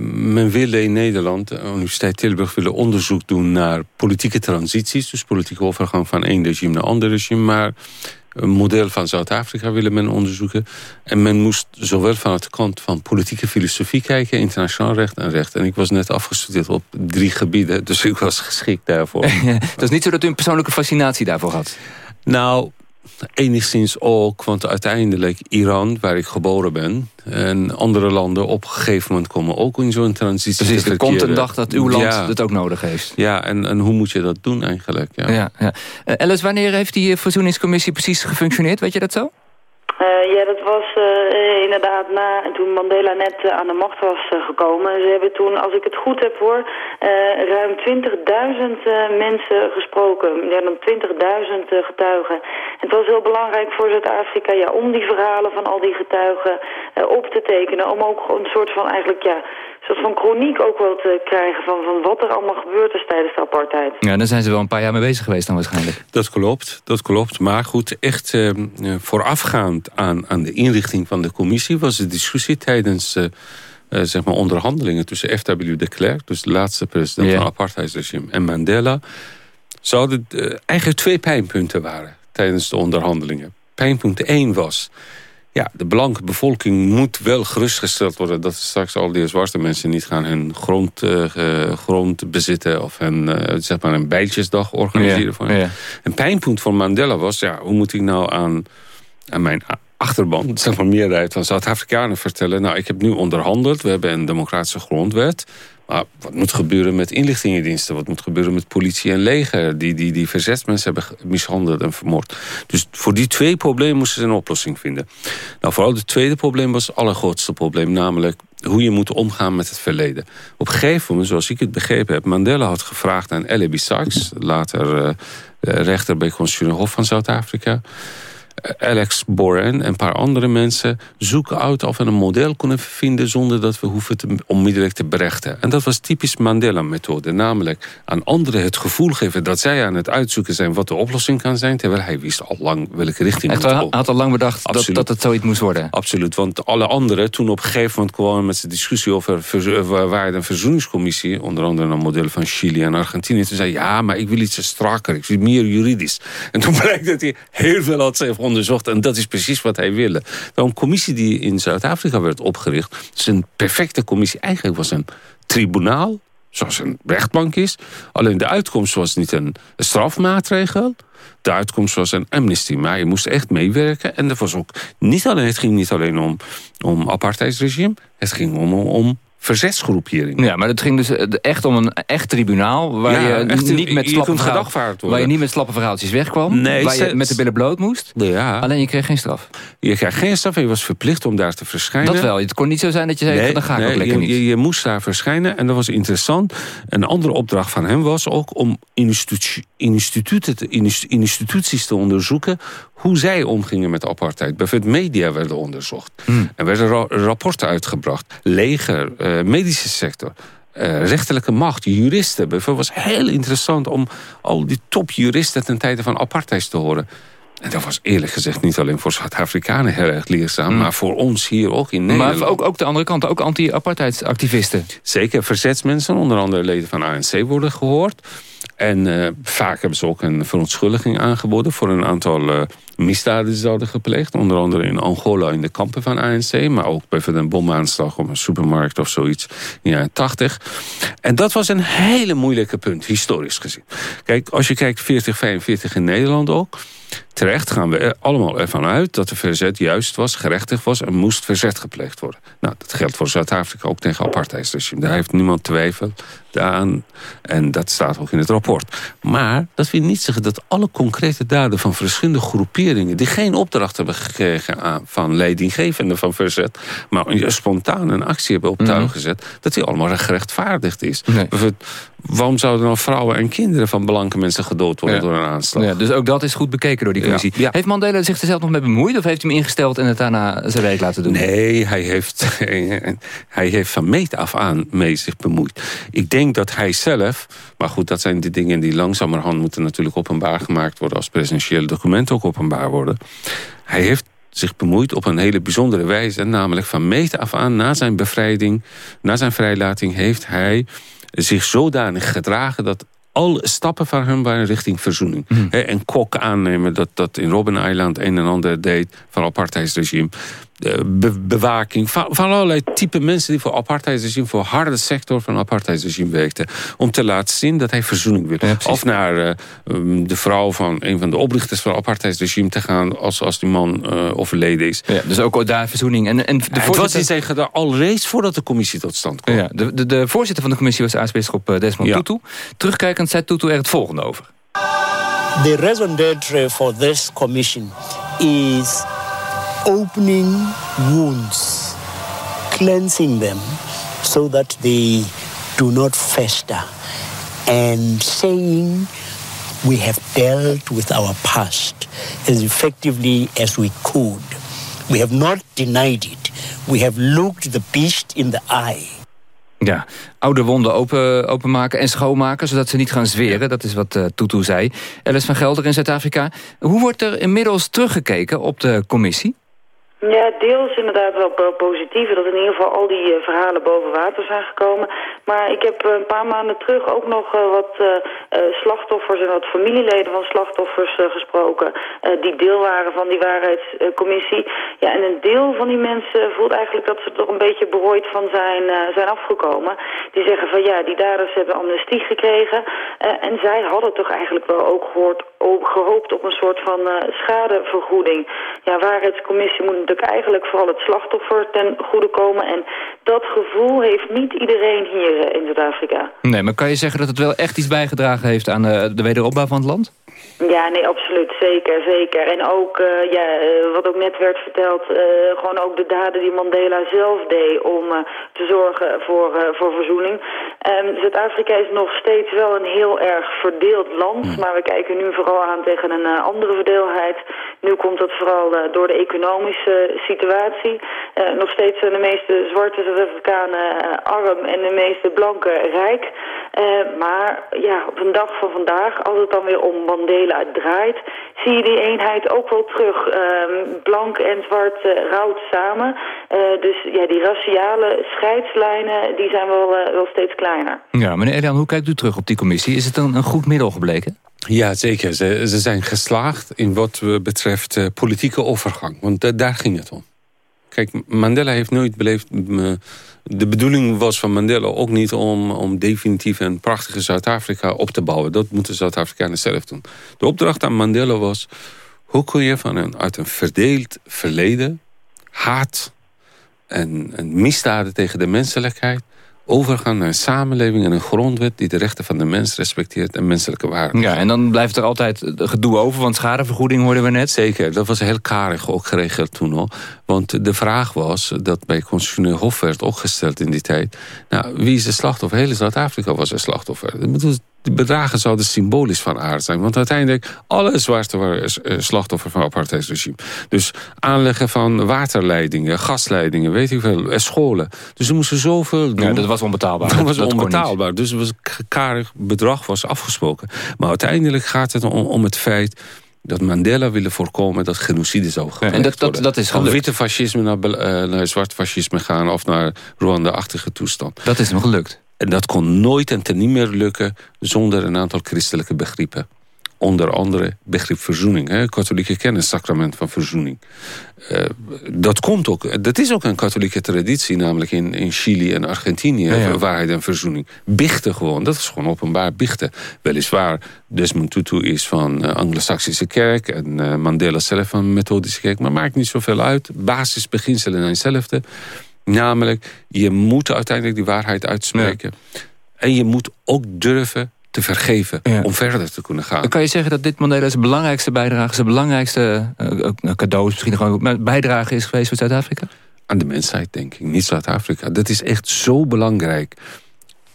men wilde in Nederland, de Universiteit Tilburg, willen onderzoek doen naar politieke transities. Dus politieke overgang van één regime naar ander regime. Maar model van Zuid-Afrika willen men onderzoeken. En men moest zowel van het kant van politieke filosofie kijken, internationaal recht en recht. En ik was net afgestudeerd op drie gebieden, dus ik was geschikt daarvoor. Het is niet zo dat u een persoonlijke fascinatie daarvoor had? Nou, enigszins ook, want uiteindelijk Iran, waar ik geboren ben... en andere landen op een gegeven moment komen ook in zo'n transitie Precies, er komt een dag dat uw land Ja. het ook nodig heeft. Ja, en, en hoe moet je dat doen eigenlijk? Ja. Ja, ja. Eh, Alice, wanneer heeft die verzoeningscommissie precies gefunctioneerd? Weet je dat zo? Eh, ja, dat was eh, inderdaad na, toen Mandela net eh, aan de macht was gekomen. Ze hebben toen, als ik het goed heb hoor, eh, ruim 20.000 eh, mensen gesproken. Ja, dan 20.000 eh, getuigen. En het was heel belangrijk voor Zuid-Afrika ja, om die verhalen van al die getuigen eh, op te tekenen. Om ook een soort van eigenlijk, ja, een soort van chroniek ook wel te krijgen van, van wat er allemaal gebeurd is tijdens de apartheid. Ja, daar zijn ze wel een paar jaar mee bezig geweest dan waarschijnlijk. Dat klopt, dat klopt. Maar goed, echt eh, aan, aan de inrichting van de commissie... was de discussie tijdens eh, eh, zeg maar onderhandelingen tussen F.W. de Klerk... dus de laatste president van het apartheidsregime, en Mandela... zouden eh, eigenlijk twee pijnpunten waren tijdens de onderhandelingen. Pijnpunt 1 was... Ja, de blanke bevolking moet wel gerustgesteld worden... dat straks al die zwarte mensen niet gaan hun grond, grond bezitten... of hun, zeg maar een bijtjesdag organiseren. Ja, voor hen. ja. Een pijnpunt van Mandela was... Ja, hoe moet ik nou aan, aan mijn achterban, zeg maar meerderheid van Zuid-Afrikanen vertellen... nou, ik heb nu onderhandeld, we hebben een democratische grondwet... maar wat moet gebeuren met inlichtingendiensten? Wat moet gebeuren met politie en leger... die, die, die verzetsmensen hebben ge- mishandeld en vermoord? Dus voor die twee problemen moesten ze een oplossing vinden. Nou, vooral het tweede probleem was het allergrootste probleem... namelijk hoe je moet omgaan met het verleden. Op een gegeven moment, zoals ik het begrepen heb... Mandela had gevraagd aan L.A.B. Sachs... later eh, eh, rechter bij het Hof van Zuid-Afrika... Alex Boren en een paar andere mensen zoeken uit of we een model kunnen vinden zonder dat we hoeven te, onmiddellijk te berechten. En dat was typisch Mandela-methode. Namelijk aan anderen het gevoel geven dat zij aan het uitzoeken zijn wat de oplossing kan zijn. Terwijl hij wist al lang welke richting Echt, het hij had al lang bedacht dat, dat het zoiets moest worden. Absoluut, want alle anderen toen op een gegeven moment kwamen met de discussie over ver- eh, waar een verzoeningscommissie, onder andere een model van Chili en Argentinië, toen zei ja, maar ik wil iets strakker, ik wil meer juridisch. En toen blijkt dat hij heel veel had heeft onderzocht en dat is precies wat hij wilde. Een commissie die in Zuid-Afrika werd opgericht, is een perfecte commissie. Eigenlijk was een tribunaal, zoals een rechtbank is. Alleen de uitkomst was niet een strafmaatregel. De uitkomst was een amnesty, maar je moest echt meewerken. En er was ook niet alleen, het ging niet alleen om, om apartheidsregime. Het ging om, om, om verzetsgroepering. Ja, maar het ging dus eh, echt om een echt tribunaal... waar Ja, je echt, niet met slappe verhaal-. Waar je niet met slappe verhaaltjes wegkwam. Nee, waar je met de billen bloot moest. Ja. Alleen je kreeg geen straf. Je kreeg geen straf en je was verplicht om daar te verschijnen. Dat wel. Het kon niet zo zijn dat je zei, dan ga ik ook lekker je, niet. Je, je moest daar verschijnen en dat was interessant. Een andere opdracht van hem was ook om institu- instituten te, inst- instituties te onderzoeken... hoe zij omgingen met apartheid. Bijvoorbeeld media werden onderzocht. Hmm. Er werden ra- rapporten uitgebracht. Leger, eh, medische sector... eh, rechterlijke macht, juristen. Bijvoorbeeld was heel interessant om al die topjuristen ten tijde van apartheid te horen. En dat was eerlijk gezegd niet alleen voor Zuid-Afrikanen heel erg leerzaam... maar voor ons hier ook in Nederland. Hmm. Maar ook, ook de andere kant, ook anti-apartheidsactivisten. Zeker, verzetsmensen, onder andere leden van ANC, worden gehoord. En eh, vaak hebben ze ook een verontschuldiging aangeboden... voor een aantal eh, misdaden die ze hadden gepleegd. Onder andere in Angola in de kampen van ANC... maar ook bijvoorbeeld een bomaanslag op een supermarkt of zoiets in de jaren 80. En dat was een hele moeilijke punt, historisch gezien. Kijk, als je kijkt 40, 45 in Nederland ook... Terecht gaan we er allemaal ervan uit dat de verzet juist was, gerechtigd was en moest verzet gepleegd worden. Nou, dat geldt voor Zuid-Afrika ook tegen apartheidsregime. Daar heeft niemand twijfel en dat staat ook in het rapport. Maar dat wil niet zeggen dat alle concrete daden van verschillende groeperingen die geen opdracht hebben gekregen aan, van leidinggevenden van verzet, maar spontaan een actie hebben op touw Mhm. gezet, dat die allemaal gerechtvaardigd is. Waarom zouden dan vrouwen en kinderen van blanke mensen gedood worden Ja. door een aanslag? Ja, dus ook dat is goed bekeken door die commissie. Ja. Heeft Mandela zich er zelf nog mee bemoeid? Of heeft hij hem ingesteld en het daarna zijn werk laten doen? Nee, hij heeft, hij heeft van meet af aan mee zich bemoeid. Ik denk dat hij zelf... Maar goed, dat zijn de dingen die langzamerhand moeten natuurlijk openbaar gemaakt worden... als presidentiële documenten ook openbaar worden. Hij heeft zich bemoeid op een hele bijzondere wijze. Namelijk van meet af aan, na zijn bevrijding, na zijn vrijlating... heeft hij zich zodanig gedragen dat alle stappen van hem waren richting verzoening. Hè, en Kok aannemen dat dat in Robben Island een en ander deed van apartheidsregime. Eh, be- bewaking van, van allerlei type mensen die voor apartheidsregime, voor harde sector van apartheidsregime werkten. Om te laten zien dat hij verzoening wil. of naar eh, um, de vrouw van een van de oprichters van apartheidsregime te gaan als, als die man eh, overleden is. Ja, dus ook daar verzoening. En, en de Het was voorzitter- zijn gedachte al reeds voordat de commissie tot stand kwam. Ja, de, de, de voorzitter van de commissie was aartsbisschop Desmond Ja. Tutu. Terugkijkend zei Tutu er het volgende over. The raison d'etre for this commission is opening wounds, cleansing them so that they do not fester, and saying we have dealt with our past as effectively as we could. We have not denied it. We have looked the beast in the eye. Ja, oude wonden open, openmaken en schoonmaken... zodat ze niet gaan zweren, dat is wat Tutu zei. Alice van Gelder in Zuid-Afrika. Hoe wordt er inmiddels teruggekeken op de commissie? Ja, deels inderdaad wel po- positief. Dat in ieder geval al die eh, verhalen boven water zijn gekomen. Maar ik heb eh, een paar maanden terug ook nog eh, wat slachtoffers en wat familieleden van slachtoffers gesproken. die deel waren van die waarheidscommissie. ja, en een deel van die mensen voelt eigenlijk dat ze er toch een beetje berooid van zijn, zijn afgekomen. Die zeggen van ja, die daders hebben amnestie gekregen. en zij hadden toch eigenlijk wel ook gehoord, ook gehoopt op een soort van schadevergoeding. Ja, waarheidscommissie moet eigenlijk vooral het slachtoffer ten goede komen. En dat gevoel heeft niet iedereen hier eh, in Zuid-Afrika. Nee, maar kan je zeggen dat het wel echt iets bijgedragen heeft... aan eh, de wederopbouw van het land? Ja, nee, absoluut. Zeker, zeker. En ook, eh, ja, eh, wat ook net werd verteld, eh, gewoon ook de daden die Mandela zelf deed om te zorgen voor, voor verzoening. Ehm, Zuid-Afrika is nog steeds wel een heel erg verdeeld land, maar we kijken nu vooral aan tegen een andere verdeeldheid. Nu komt dat vooral door de economische situatie. Nog steeds zijn de meeste zwarte Zuid-Afrikanen arm en de meeste blanken rijk. Maar ja, op een dag van vandaag, als het dan weer om Mandela draait, zie je die eenheid ook wel terug. Ehm, blank en zwart uh, rouwt samen. Uh, dus ja, die raciale scheidslijnen die zijn wel, uh, wel steeds kleiner. Ja, meneer Elian, hoe kijkt u terug op die commissie? Is het een, een goed middel gebleken? Ja, zeker. Ze, ze zijn geslaagd in wat betreft uh, politieke overgang. Want uh, daar ging het om. Kijk, Mandela heeft nooit beleefd... Uh, de bedoeling was van Mandela ook niet om, om definitief een prachtige Zuid-Afrika op te bouwen. Dat moeten Zuid-Afrikanen zelf doen. De opdracht aan Mandela was... hoe kun je van een, uit een verdeeld verleden... haat en, en misdaden tegen de menselijkheid overgaan naar een samenleving en een grondwet... die de rechten van de mens respecteert en menselijke waarden. Ja, en dan blijft er altijd gedoe over, want schadevergoeding hoorden we net. Zeker, dat was heel karig ook geregeld toen al. Want de vraag was, dat bij constitutioneel hof werd ook gesteld in die tijd... nou, wie is de slachtoffer? Hele Zuid-Afrika was een slachtoffer. Ik bedoel, de bedragen zouden symbolisch van aard zijn. Want uiteindelijk, alle zwarten waren slachtoffer van het apartheidsregime. Dus aanleggen van waterleidingen, gasleidingen, weet ik veel, scholen. Dus ze moesten zoveel doen. Ja, dat was onbetaalbaar. Dat was dat onbetaalbaar. Dus het was een karig bedrag was afgesproken. Maar uiteindelijk gaat het om, om het feit dat Mandela wilde voorkomen dat genocide zou gaan. Ja, en dat, dat, dat is Van witte fascisme naar, uh, naar zwart fascisme gaan... of naar Rwanda-achtige toestand. Dat is hem gelukt. En dat kon nooit en ten niet meer lukken zonder een aantal christelijke begrippen. Onder andere begrip verzoening. Hè? Katholieke kennen sacrament van verzoening. Uh, dat komt ook. Dat is ook een katholieke traditie, namelijk in, in Chili en Argentinië. Ja, ja. Waarheid en verzoening. Bichten gewoon. Dat is gewoon openbaar bichten. Weliswaar, Desmond Tutu is van uh, Anglo-Saxische kerk en uh, Mandela zelf van Methodische kerk. Maar maakt niet zoveel uit. Basisbeginselen zijn hetzelfde. Namelijk, je moet uiteindelijk die waarheid uitspreken. Ja. En je moet ook durven te vergeven ja. om verder te kunnen gaan. Dan kan je zeggen dat dit Mandela zijn belangrijkste bijdrage... zijn belangrijkste uh, cadeau, misschien gewoon bijdrage is geweest voor Zuid-Afrika? Aan de mensheid, denk ik. Niet Zuid-Afrika. Dat is echt zo belangrijk.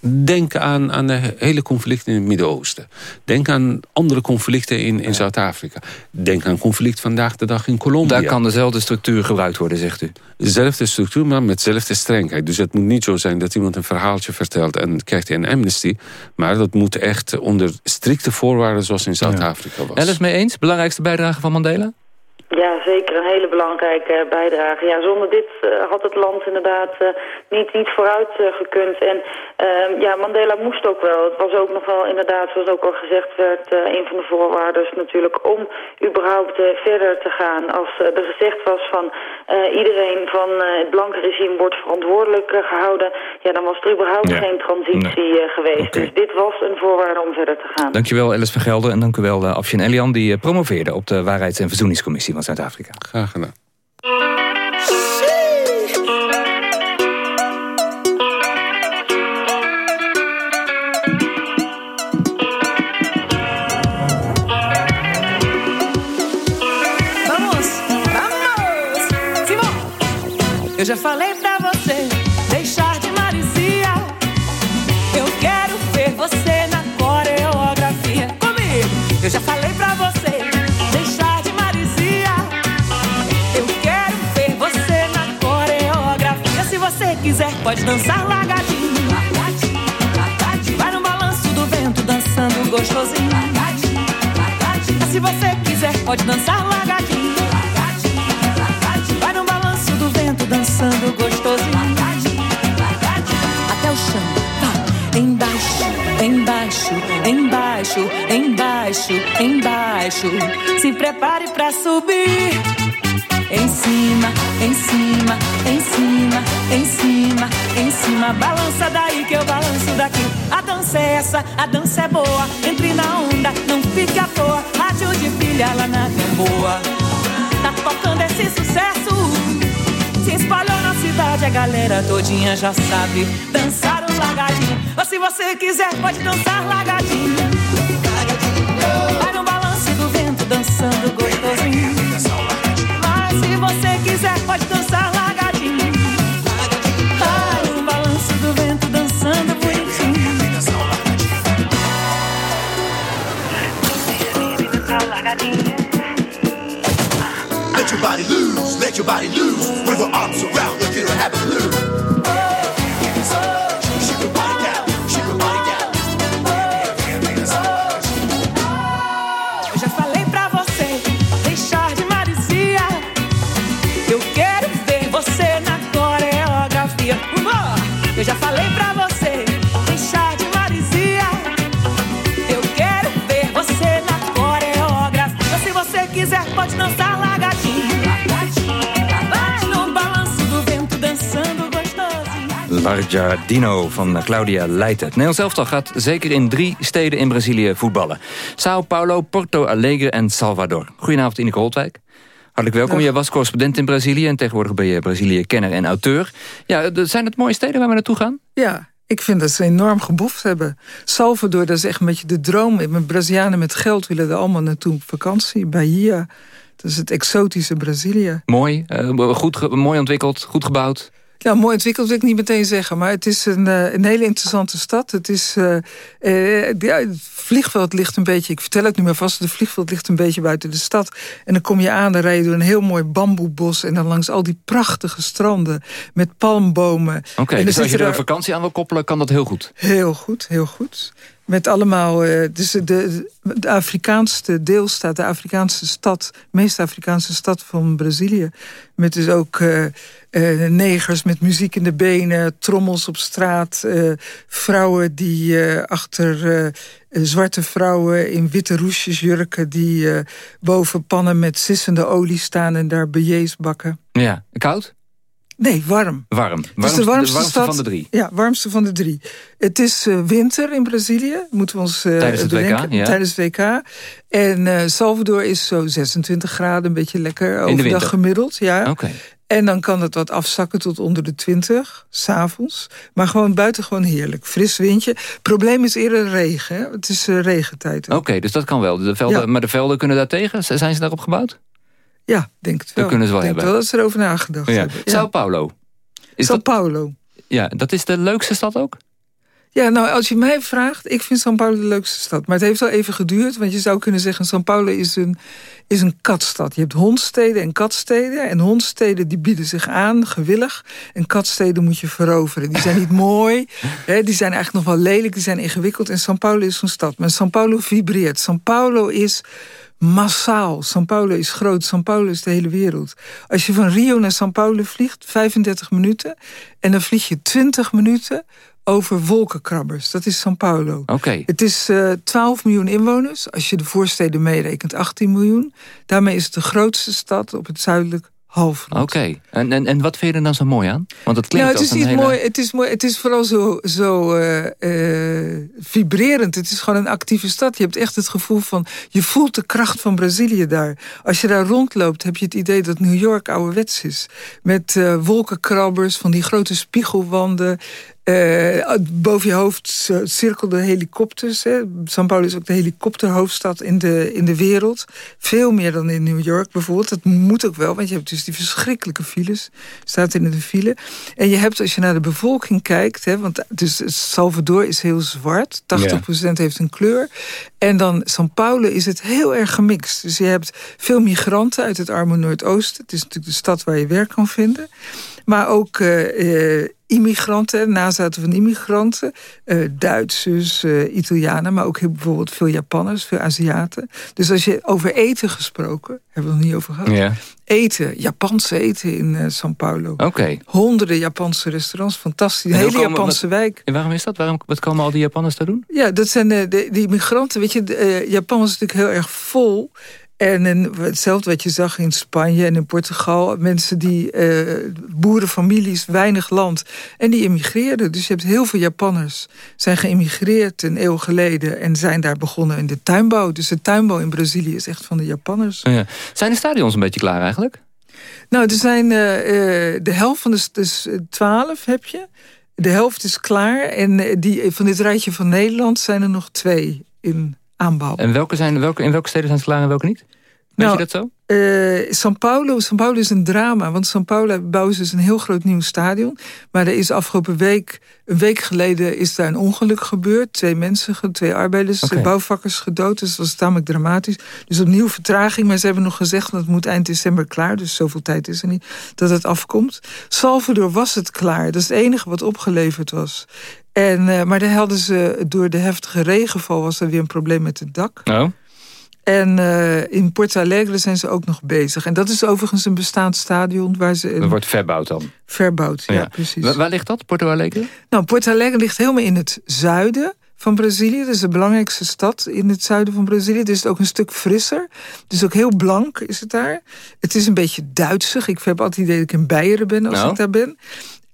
Denk aan, aan de hele conflicten in het Midden-Oosten. Denk aan andere conflicten in, in. Zuid-Afrika. Denk aan conflict vandaag de dag in Colombia. Daar kan dezelfde structuur gebruikt worden, zegt u. Dezelfde structuur, maar met dezelfde strengheid. Dus het moet niet zo zijn dat iemand een verhaaltje vertelt... en krijgt hij een amnesty. Maar dat moet echt onder strikte voorwaarden zoals in Zuid-Afrika was. En het mee eens? Belangrijkste bijdrage van Mandela? Ja, zeker. Een hele belangrijke eh, bijdrage. Ja, zonder dit eh, had het land inderdaad eh, niet, niet vooruit gekund. En ehm, ja, Mandela moest ook wel. Het was ook nog wel inderdaad, zoals ook al gezegd werd, een van de voorwaarden natuurlijk om überhaupt verder te gaan. Als er gezegd was van iedereen van het blanke regime wordt verantwoordelijk eh, gehouden, ja, dan was er überhaupt Ja. geen transitie geweest. Dus dit was een voorwaarde om verder te gaan. Dankjewel Alice van Gelder en dank u wel Afshin Elian... die promoveerde op de Waarheids- en Verzoeningscommissie van Zuid-Afrika. Graag gedaan. Vamos, vamos. Eu já falei você quiser, pode dançar lagadinho. Vai no balanço do vento dançando gostosinho. Se você quiser, pode dançar lagadinho. Vai no balanço do vento dançando gostosinho. Até o chão. Vai. Embaixo, embaixo, embaixo, embaixo, embaixo. Se prepare pra subir. Em cima, em cima, em cima, em cima, em cima. Balança daí que eu balanço daqui. A dança é essa, a dança é boa. Entre na onda, não fique à toa. Rádio de pilha lá na Gamboa. Tá tocando esse sucesso. Se espalhou na cidade, a galera todinha já sabe dançar o lagadinho. Ou se você quiser, pode dançar lagadinho. Vai no balanço do vento dançando gostosinho. Mas se você quiser, pode dançar lagadinho. your body lose, let your body lose. When the arms around, look at her habit lose. Larjardino van Claudia Leijten. Het Nederlands elftal gaat zeker in drie steden in Brazilië voetballen. Sao Paulo, Porto Alegre en Salvador. Goedenavond Ineke Holtwijk. Hartelijk welkom. Jij was correspondent in Brazilië... en tegenwoordig ben je Brazilië-kenner en auteur. Ja, zijn het mooie steden waar we naartoe gaan? Ja, ik vind dat ze enorm geboefd hebben. Salvador, dat is echt een beetje de droom. Met Brazilianen met geld willen er allemaal naartoe op vakantie. Bahia, dat is het exotische Brazilië. Mooi, eh, goed, mooi ontwikkeld, goed gebouwd. Ja, mooi ontwikkeld wil ik niet meteen zeggen, maar het is een, eh, een hele interessante stad. Het is, eh, eh, ja, het vliegveld ligt een beetje, ik vertel het nu maar vast, het vliegveld ligt een beetje buiten de stad. En dan kom je aan, dan rij je door een heel mooi bamboebos en dan langs al die prachtige stranden met palmbomen. Oké, dan dus als je er een vakantie aan wil koppelen, kan dat heel goed. Heel goed, heel goed. Met allemaal, dus de, de, Afrikaanse deelstaat, de Afrikaanse stad, de meest Afrikaanse stad van Brazilië. Met dus ook eh, negers met muziek in de benen, trommels op straat. eh, vrouwen die eh, achter zwarte vrouwen in witte roesjes jurken... die boven pannen met sissende olie staan en daar beignets bakken. Ja, koud? Nee, warm. Warm. Het Warmste, de warmste, warmste stad, van de drie. Ja, warmste van de drie. Het is winter in Brazilië, moeten we ons eh, Tijdens het WK, ja. Tijdens het WK. En Salvador is zo 26 graden, een beetje lekker overdag gemiddeld. Ja. Oké. En dan kan het wat afzakken tot onder de 20, s'avonds. Maar gewoon buitengewoon heerlijk. Fris windje. Probleem is eerder regen. Hè? Het is eh, regentijd. Oké, dus dat kan wel. De velden, Ja. Maar de velden kunnen daar tegen? Zijn ze daarop gebouwd? Ja, denk het wel. Dat kunnen ze wel Ik denk hebben. wel dat ze erover nagedacht Ja. hebben. Ja. Sao Paulo. Is Sao dat, Paulo. ja, dat is de leukste stad ook? Ja, nou, als je mij vraagt, ik vind São Paulo de leukste stad. Maar het heeft wel even geduurd, want je zou kunnen zeggen... São Paulo is een, is een katstad. Je hebt hondsteden en katsteden. En hondsteden die bieden zich aan, gewillig. En katsteden moet je veroveren. Die zijn niet mooi, hè, die zijn eigenlijk nog wel lelijk, die zijn ingewikkeld. En São Paulo is zo'n stad. Maar São Paulo vibreert. São Paulo is massaal. São Paulo is groot, São Paulo is de hele wereld. Als je van Rio naar São Paulo vliegt, 35 minuten... en dan vlieg je 20 minuten over wolkenkrabbers. Dat is São Paulo. Oké. Het is eh 12 miljoen inwoners. Als je de voorsteden meerekent, 18 miljoen. Daarmee is het de grootste stad op het zuidelijk halfrond. Oké. En, en, en wat vind je er dan zo mooi aan? Want het klinkt nou, het is niet hele... mooi. Het is mooi. Het is vooral zo, zo eh, eh, vibrerend. Het is gewoon een actieve stad. Je hebt echt het gevoel van. Je voelt de kracht van Brazilië daar. Als je daar rondloopt, heb je het idee dat New York ouderwets is. Met wolkenkrabbers, van die grote spiegelwanden. Eh, boven je hoofd cirkelden helikopters. Hè. São Paulo is ook de helikopterhoofdstad in de, in de wereld. Veel meer dan in New York bijvoorbeeld. Dat moet ook wel, want je hebt dus die verschrikkelijke files. Staat in de file. En je hebt, als je naar de bevolking kijkt... Hè, want dus Salvador is heel zwart. 80% heeft een kleur. En dan São Paulo is het heel erg gemixt. Dus je hebt veel migranten uit het arme Noordoosten. Het is natuurlijk de stad waar je werk kan vinden. Maar ook eh, eh, immigranten, nazaten van immigranten. eh, Duitsers, eh, Italianen, maar ook heel, bijvoorbeeld veel Japanners, veel Aziaten. Dus als je over eten gesproken, hebben we het nog niet over gehad. Ja. Eten, Japanse eten in eh, São Paulo. Oké. Honderden Japanse restaurants, fantastisch. Een hele komen- Japanse wat- wijk. En waarom is dat? Waarom, wat komen al die Japanners daar doen? Ja, dat zijn de, die migranten. Weet je, Japan is natuurlijk heel erg vol. En, en hetzelfde wat je zag in Spanje en in Portugal. Mensen die, eh, boerenfamilies, weinig land. En die immigreerden. Dus je hebt heel veel Japanners. Zijn geïmmigreerd een eeuw geleden. En zijn daar begonnen in de tuinbouw. Dus de tuinbouw in Brazilië is echt van de Japanners. Ja. Zijn de stadions een beetje klaar eigenlijk? Nou, er zijn eh, eh, de helft van de dus twaalf heb je. De helft is klaar. En die, van dit rijtje van Nederland zijn er nog twee in aanbouw. En welke zijn, welke, in welke steden zijn ze klaar en welke niet? Weet Nou, je dat zo? Eh, São Paulo, São Paulo is een drama. Want São Paulo bouwen ze dus een heel groot nieuw stadion. Maar er is afgelopen week, een week geleden, is daar een ongeluk gebeurd. Twee mensen, twee arbeiders, bouwvakkers gedood. Dus dat was tamelijk dramatisch. Dus opnieuw vertraging. Maar ze hebben nog gezegd dat het moet eind december klaar. Dus zoveel tijd is er niet dat het afkomt. Salvador was het klaar. Dat is het enige wat opgeleverd was. En, eh, maar daar hadden ze, door de heftige regenval was er weer een probleem met het dak. Oh. En eh, in Porto Alegre zijn ze ook nog bezig. En dat is overigens een bestaand stadion waar ze Dat wordt verbouwd dan. verbouwd. Ja, precies. Waar, waar ligt dat? Porto Alegre? Nou, Porto Alegre ligt helemaal in het zuiden van Brazilië. Dat is de belangrijkste stad in het zuiden van Brazilië. Het is ook een stuk frisser. Het is ook heel blank is het daar. Het is een beetje Duitsig. Ik heb altijd het idee dat ik in Beieren ben als Nou. ik daar ben.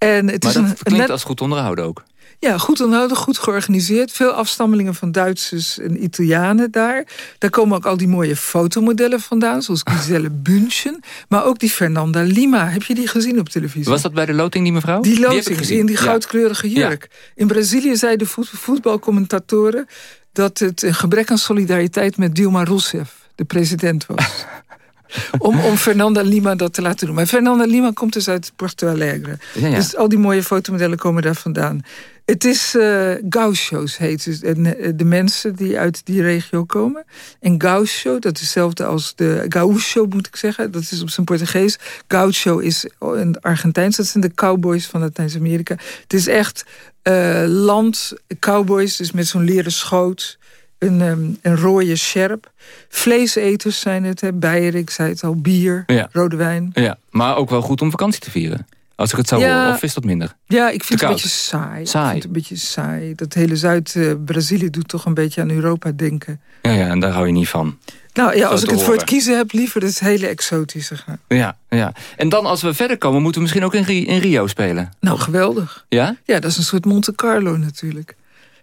En het Maar is dat een, klinkt net- als goed onderhouden ook. ja, goed onderhouden, goed georganiseerd. Veel afstammelingen van Duitsers en Italianen daar. Daar komen ook al die mooie fotomodellen vandaan, zoals Giselle Bündchen. Maar ook die Fernanda Lima. Heb je die gezien op televisie? Was dat bij de loting, die mevrouw? Die loting, gezien. in die goudkleurige jurk. In Brazilië zeiden voet- voetbalcommentatoren... dat het een gebrek aan solidariteit met Dilma Rousseff, de president, was. om, om Fernanda Lima dat te laten doen. Maar Fernanda Lima komt dus uit Porto Alegre. Ja, ja. Dus al die mooie fotomodellen komen daar vandaan. Het is eh gauchos heet. En, eh, de mensen die uit die regio komen. En gaucho, dat is hetzelfde als de gaucho moet ik zeggen. Dat is op zijn Portugees. Gaucho is een Argentijns. Dat zijn de cowboys van Latijns-Amerika. Het is echt eh, land, cowboys, dus met zo'n leren schoot. Een, ehm, een rode sjerp. Vleeseters zijn het, hè. bijen, ik zei het al, bier, Ja. rode wijn. Ja, maar ook wel goed om vakantie te vieren. Als ik het zou Ja. horen, of is dat minder? Ja, ik vind het een beetje saai. Saai. Ik vind het een beetje saai. Dat hele Zuid-Brazilië doet toch een beetje aan Europa denken. Ja, ja, en daar hou je niet van. Nou ja, als ik het voor het kiezen heb, liever het hele exotische gaan. Ja, ja. En dan als we verder komen, moeten we misschien ook in Rio spelen. Nou, geweldig. Ja? Ja, dat is een soort Monte Carlo natuurlijk.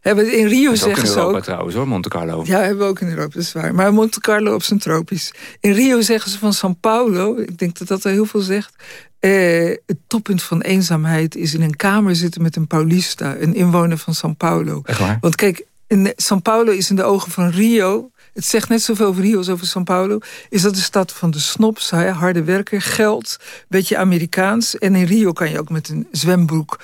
Hebben in Rio ook in zeggen ze Europa ook... trouwens hoor, Monte Carlo. Ja, hebben we ook in Europa, dat is waar. Maar Monte Carlo op zijn tropisch. In Rio zeggen ze van São Paulo, ik denk dat dat er heel veel zegt... eh, het toppunt van eenzaamheid is in een kamer zitten met een Paulista... een inwoner van São Paulo. Echt waar? Want kijk, in São Paulo is in de ogen van Rio... het zegt net zoveel over Rio als over São Paulo... is dat de stad van de snobs, harde werker, geld... beetje Amerikaans. En in Rio kan je ook met een zwembroek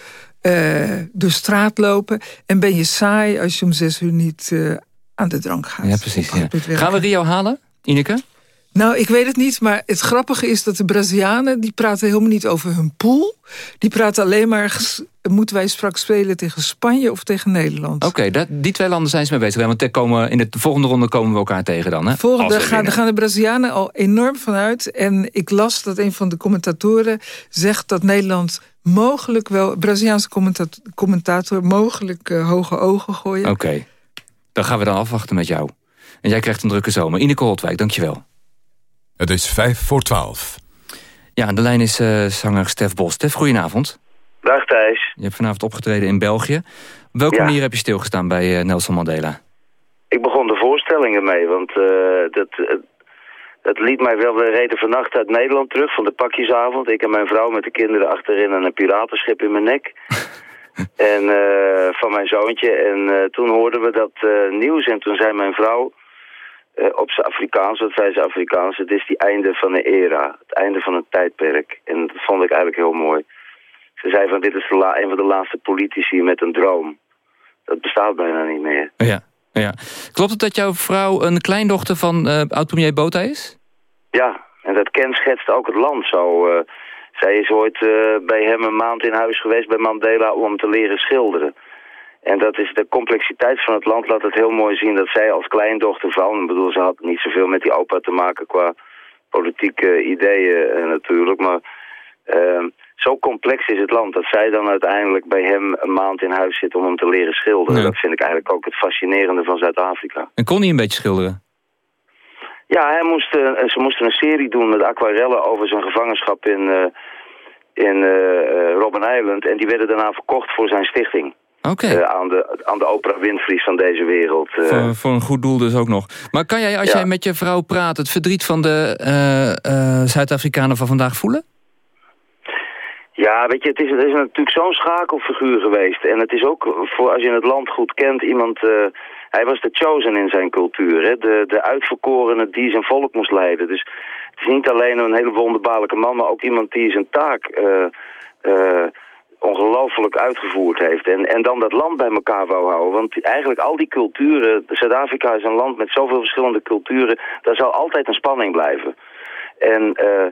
eh, door straat lopen. En ben je saai als je om zes uur niet eh, aan de drank gaat. Ja, precies. Ja. Gaan we Rio halen, Ineke? Nou, ik weet het niet, maar het grappige is dat de Brazilianen... die praten helemaal niet over hun pool. Die praten alleen maar moeten wij straks spelen tegen Spanje of tegen Nederland. Oké, dat- die twee landen zijn ze mee bezig. Want komen, in de volgende ronde komen we elkaar tegen dan, hè? Volgende gaan, gaan de Brazilianen al enorm vanuit. En ik las dat een van de commentatoren zegt dat Nederland mogelijk wel... Braziliaanse commentator, commentator mogelijk eh, hoge ogen gooien. Oké, dan gaan we dan afwachten met jou. En jij krijgt een drukke zomer. Ineke Holtwijk, dankjewel. Het is vijf voor twaalf. Ja, aan de lijn is eh, zanger Stef Bos. Stef, goedenavond. Dag Thijs. Je hebt vanavond opgetreden in België. Op welke Ja. manier heb je stilgestaan bij eh, Nelson Mandela? Ik begon de voorstellingen mee, want eh, dat, dat liet mij wel weer reden vannacht uit Nederland terug van de pakjesavond. Ik en mijn vrouw met de kinderen achterin en een piratenschip in mijn nek. en eh, van mijn zoontje. En eh, toen hoorden we dat eh, nieuws en toen zei mijn vrouw op zijn Afrikaans, wat zei ze Afrikaans, het is die einde van een era, het einde van een tijdperk. En dat vond ik eigenlijk heel mooi. Ze zei van dit is de een van de laatste politici met een droom. Dat bestaat bijna niet meer. Ja, ja. Klopt het dat jouw vrouw een kleindochter van eh oud-premier Botha is? Ja, en dat kenschetst ook het land zo. eh. zij is ooit eh, bij hem een maand in huis geweest bij Mandela om te leren schilderen. En dat is de complexiteit van het land laat het heel mooi zien dat zij als kleindochter van, ik bedoel ze had niet zoveel met die opa te maken qua politieke ideeën natuurlijk, maar eh, zo complex is het land dat zij dan uiteindelijk bij hem een maand in huis zit om hem te leren schilderen. Dat vind ik eigenlijk ook het fascinerende van Zuid-Afrika. En kon hij een beetje schilderen? Ja, hij moest, eh, ze moesten een serie doen met aquarellen over zijn gevangenschap in, eh, in eh, Robben Island. En die werden daarna verkocht voor zijn stichting. Oké. Aan, de, aan de Oprah Winfrey's van deze wereld. Voor, voor een goed doel dus ook nog. Maar kan jij, als Ja. jij met je vrouw praat... het verdriet van de Zuid-Afrikanen van vandaag voelen? Ja, weet je, het is, het is natuurlijk zo'n schakelfiguur geweest. En het is ook, voor, als je het land goed kent, iemand... eh, hij was de chosen in zijn cultuur, hè? De, de uitverkorene die zijn volk moest leiden. Dus het is niet alleen een hele wonderbaarlijke man, maar ook iemand die zijn taak eh, ongelooflijk uitgevoerd heeft. En, en dan dat land bij elkaar wou houden. Want eigenlijk al die culturen, Zuid-Afrika is een land met zoveel verschillende culturen, daar zal altijd een spanning blijven. En, eh,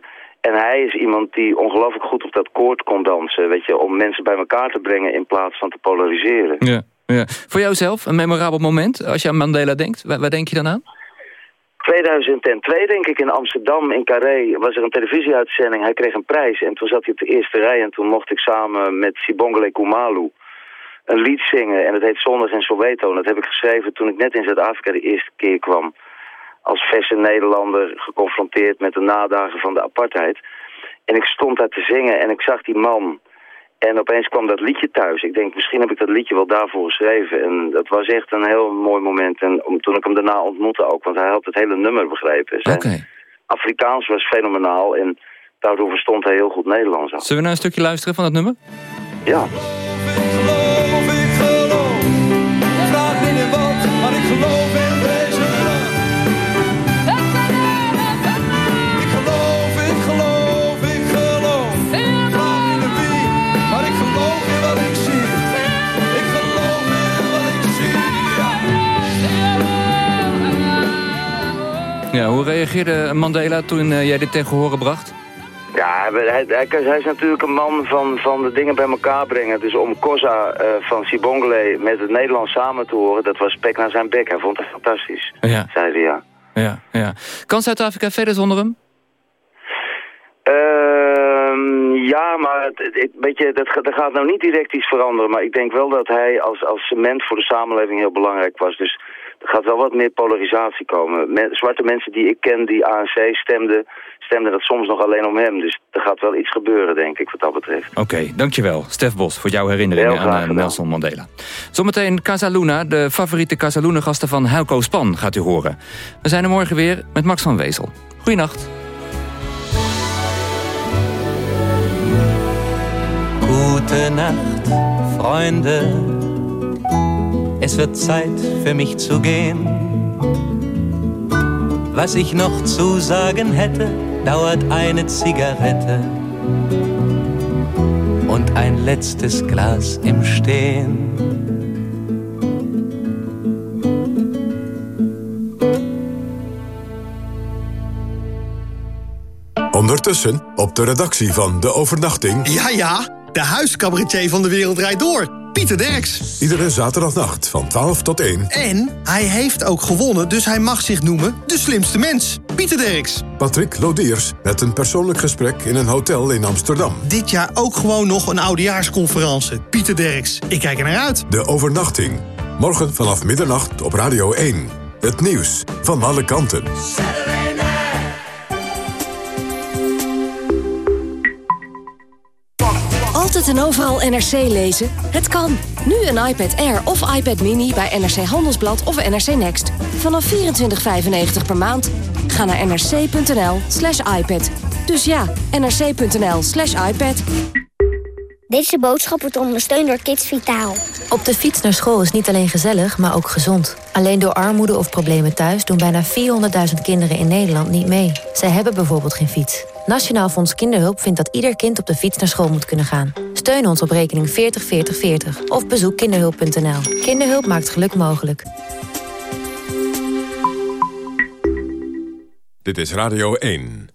en hij is iemand die ongelooflijk goed op dat koord kon dansen, weet je, om mensen bij elkaar te brengen in plaats van te polariseren. Ja. ja. Voor jouzelf een memorabel moment, als je aan Mandela denkt? Waar, waar denk je dan aan? 2002 denk ik in Amsterdam, in Carré, was er een televisieuitzending. Hij kreeg een prijs en toen zat hij op de eerste rij en toen mocht ik samen met Sibongile Kumalu een lied zingen. En het heet Zondag in Soweto. En dat heb ik geschreven toen ik net in Zuid-Afrika de eerste keer kwam. Als verse Nederlander geconfronteerd met de nadagen van de apartheid. En ik stond daar te zingen en ik zag die man. En opeens kwam dat liedje thuis. Ik denk, misschien heb ik dat liedje wel daarvoor geschreven. En dat was echt een heel mooi moment. En om, toen ik hem daarna ontmoette ook, want hij had het hele nummer begrepen. Zijn Afrikaans was fenomenaal en daardoor verstond hij heel goed Nederlands. Zullen we nou een stukje luisteren van het nummer? Ja. Ja, hoe reageerde Mandela toen eh, jij dit tegen horen bracht? Ja, hij, hij, hij- is natuurlijk een man van, van de dingen bij elkaar brengen. Dus om Kosa eh, van Sibongile met het Nederlands samen te horen, dat was pek naar zijn bek. Hij vond het fantastisch, Ja. zei hij ja. Ja, ja. Kan Zuid-Afrika verder zonder hem? Ehm, ja, maar het, het, het- weet je, dat, er gaat nou niet direct iets veranderen. Maar ik denk wel dat hij als, als cement voor de samenleving heel belangrijk was. Dus er gaat wel wat meer polarisatie komen. Men- zwarte mensen die ik ken die ANC stemden, stemden dat soms nog alleen om hem. Dus er gaat wel iets gebeuren, denk ik, wat dat betreft. Oké, dankjewel. Stef Bos voor jouw herinneringen aan eh, gedaan. Nelson Mandela. Zometeen Casaluna, de favoriete Casaluna-gasten van Helco Span, gaat u horen. We zijn er morgen weer met Max van Wezel. Goeienacht. Gute Nacht, Freunde. Es wird Zeit für mich zu gehen. Was ich noch zu sagen hätte, dauert eine Zigarette und ein letztes Glas im Stehen. Ondertussen op de redactie van De Overnachting... Ja, ja, De huiscabaretier van de wereld rijdt door. Pieter Derks. Iedere zaterdagnacht van 12 tot 1. En hij heeft ook gewonnen, dus hij mag zich noemen de slimste mens. Pieter Derks. Patrick Lodiers met een persoonlijk gesprek in een hotel in Amsterdam. Dit jaar ook gewoon nog een oudejaarsconferentie. Pieter Derks. Ik kijk er naar uit. De overnachting. Morgen vanaf middernacht op Radio 1. Het nieuws van alle kanten. Altijd en overal NRC lezen? Het kan. Nu een iPad Air of iPad Mini bij NRC Handelsblad of NRC Next. Vanaf 24,95 per maand. Ga naar nrc.nl slash iPad. Dus ja, nrc.nl slash iPad. Deze boodschap wordt ondersteund door Kids Vitaal. Op de fiets naar school is niet alleen gezellig, maar ook gezond. Alleen door armoede of problemen thuis doen bijna 400.000 kinderen in Nederland niet mee. Zij hebben bijvoorbeeld geen fiets. Nationaal Fonds Kinderhulp vindt dat ieder kind op de fiets naar school moet kunnen gaan. Steun ons op rekening 40 40 40 of bezoek kinderhulp.nl. Kinderhulp maakt geluk mogelijk. Dit is Radio 1.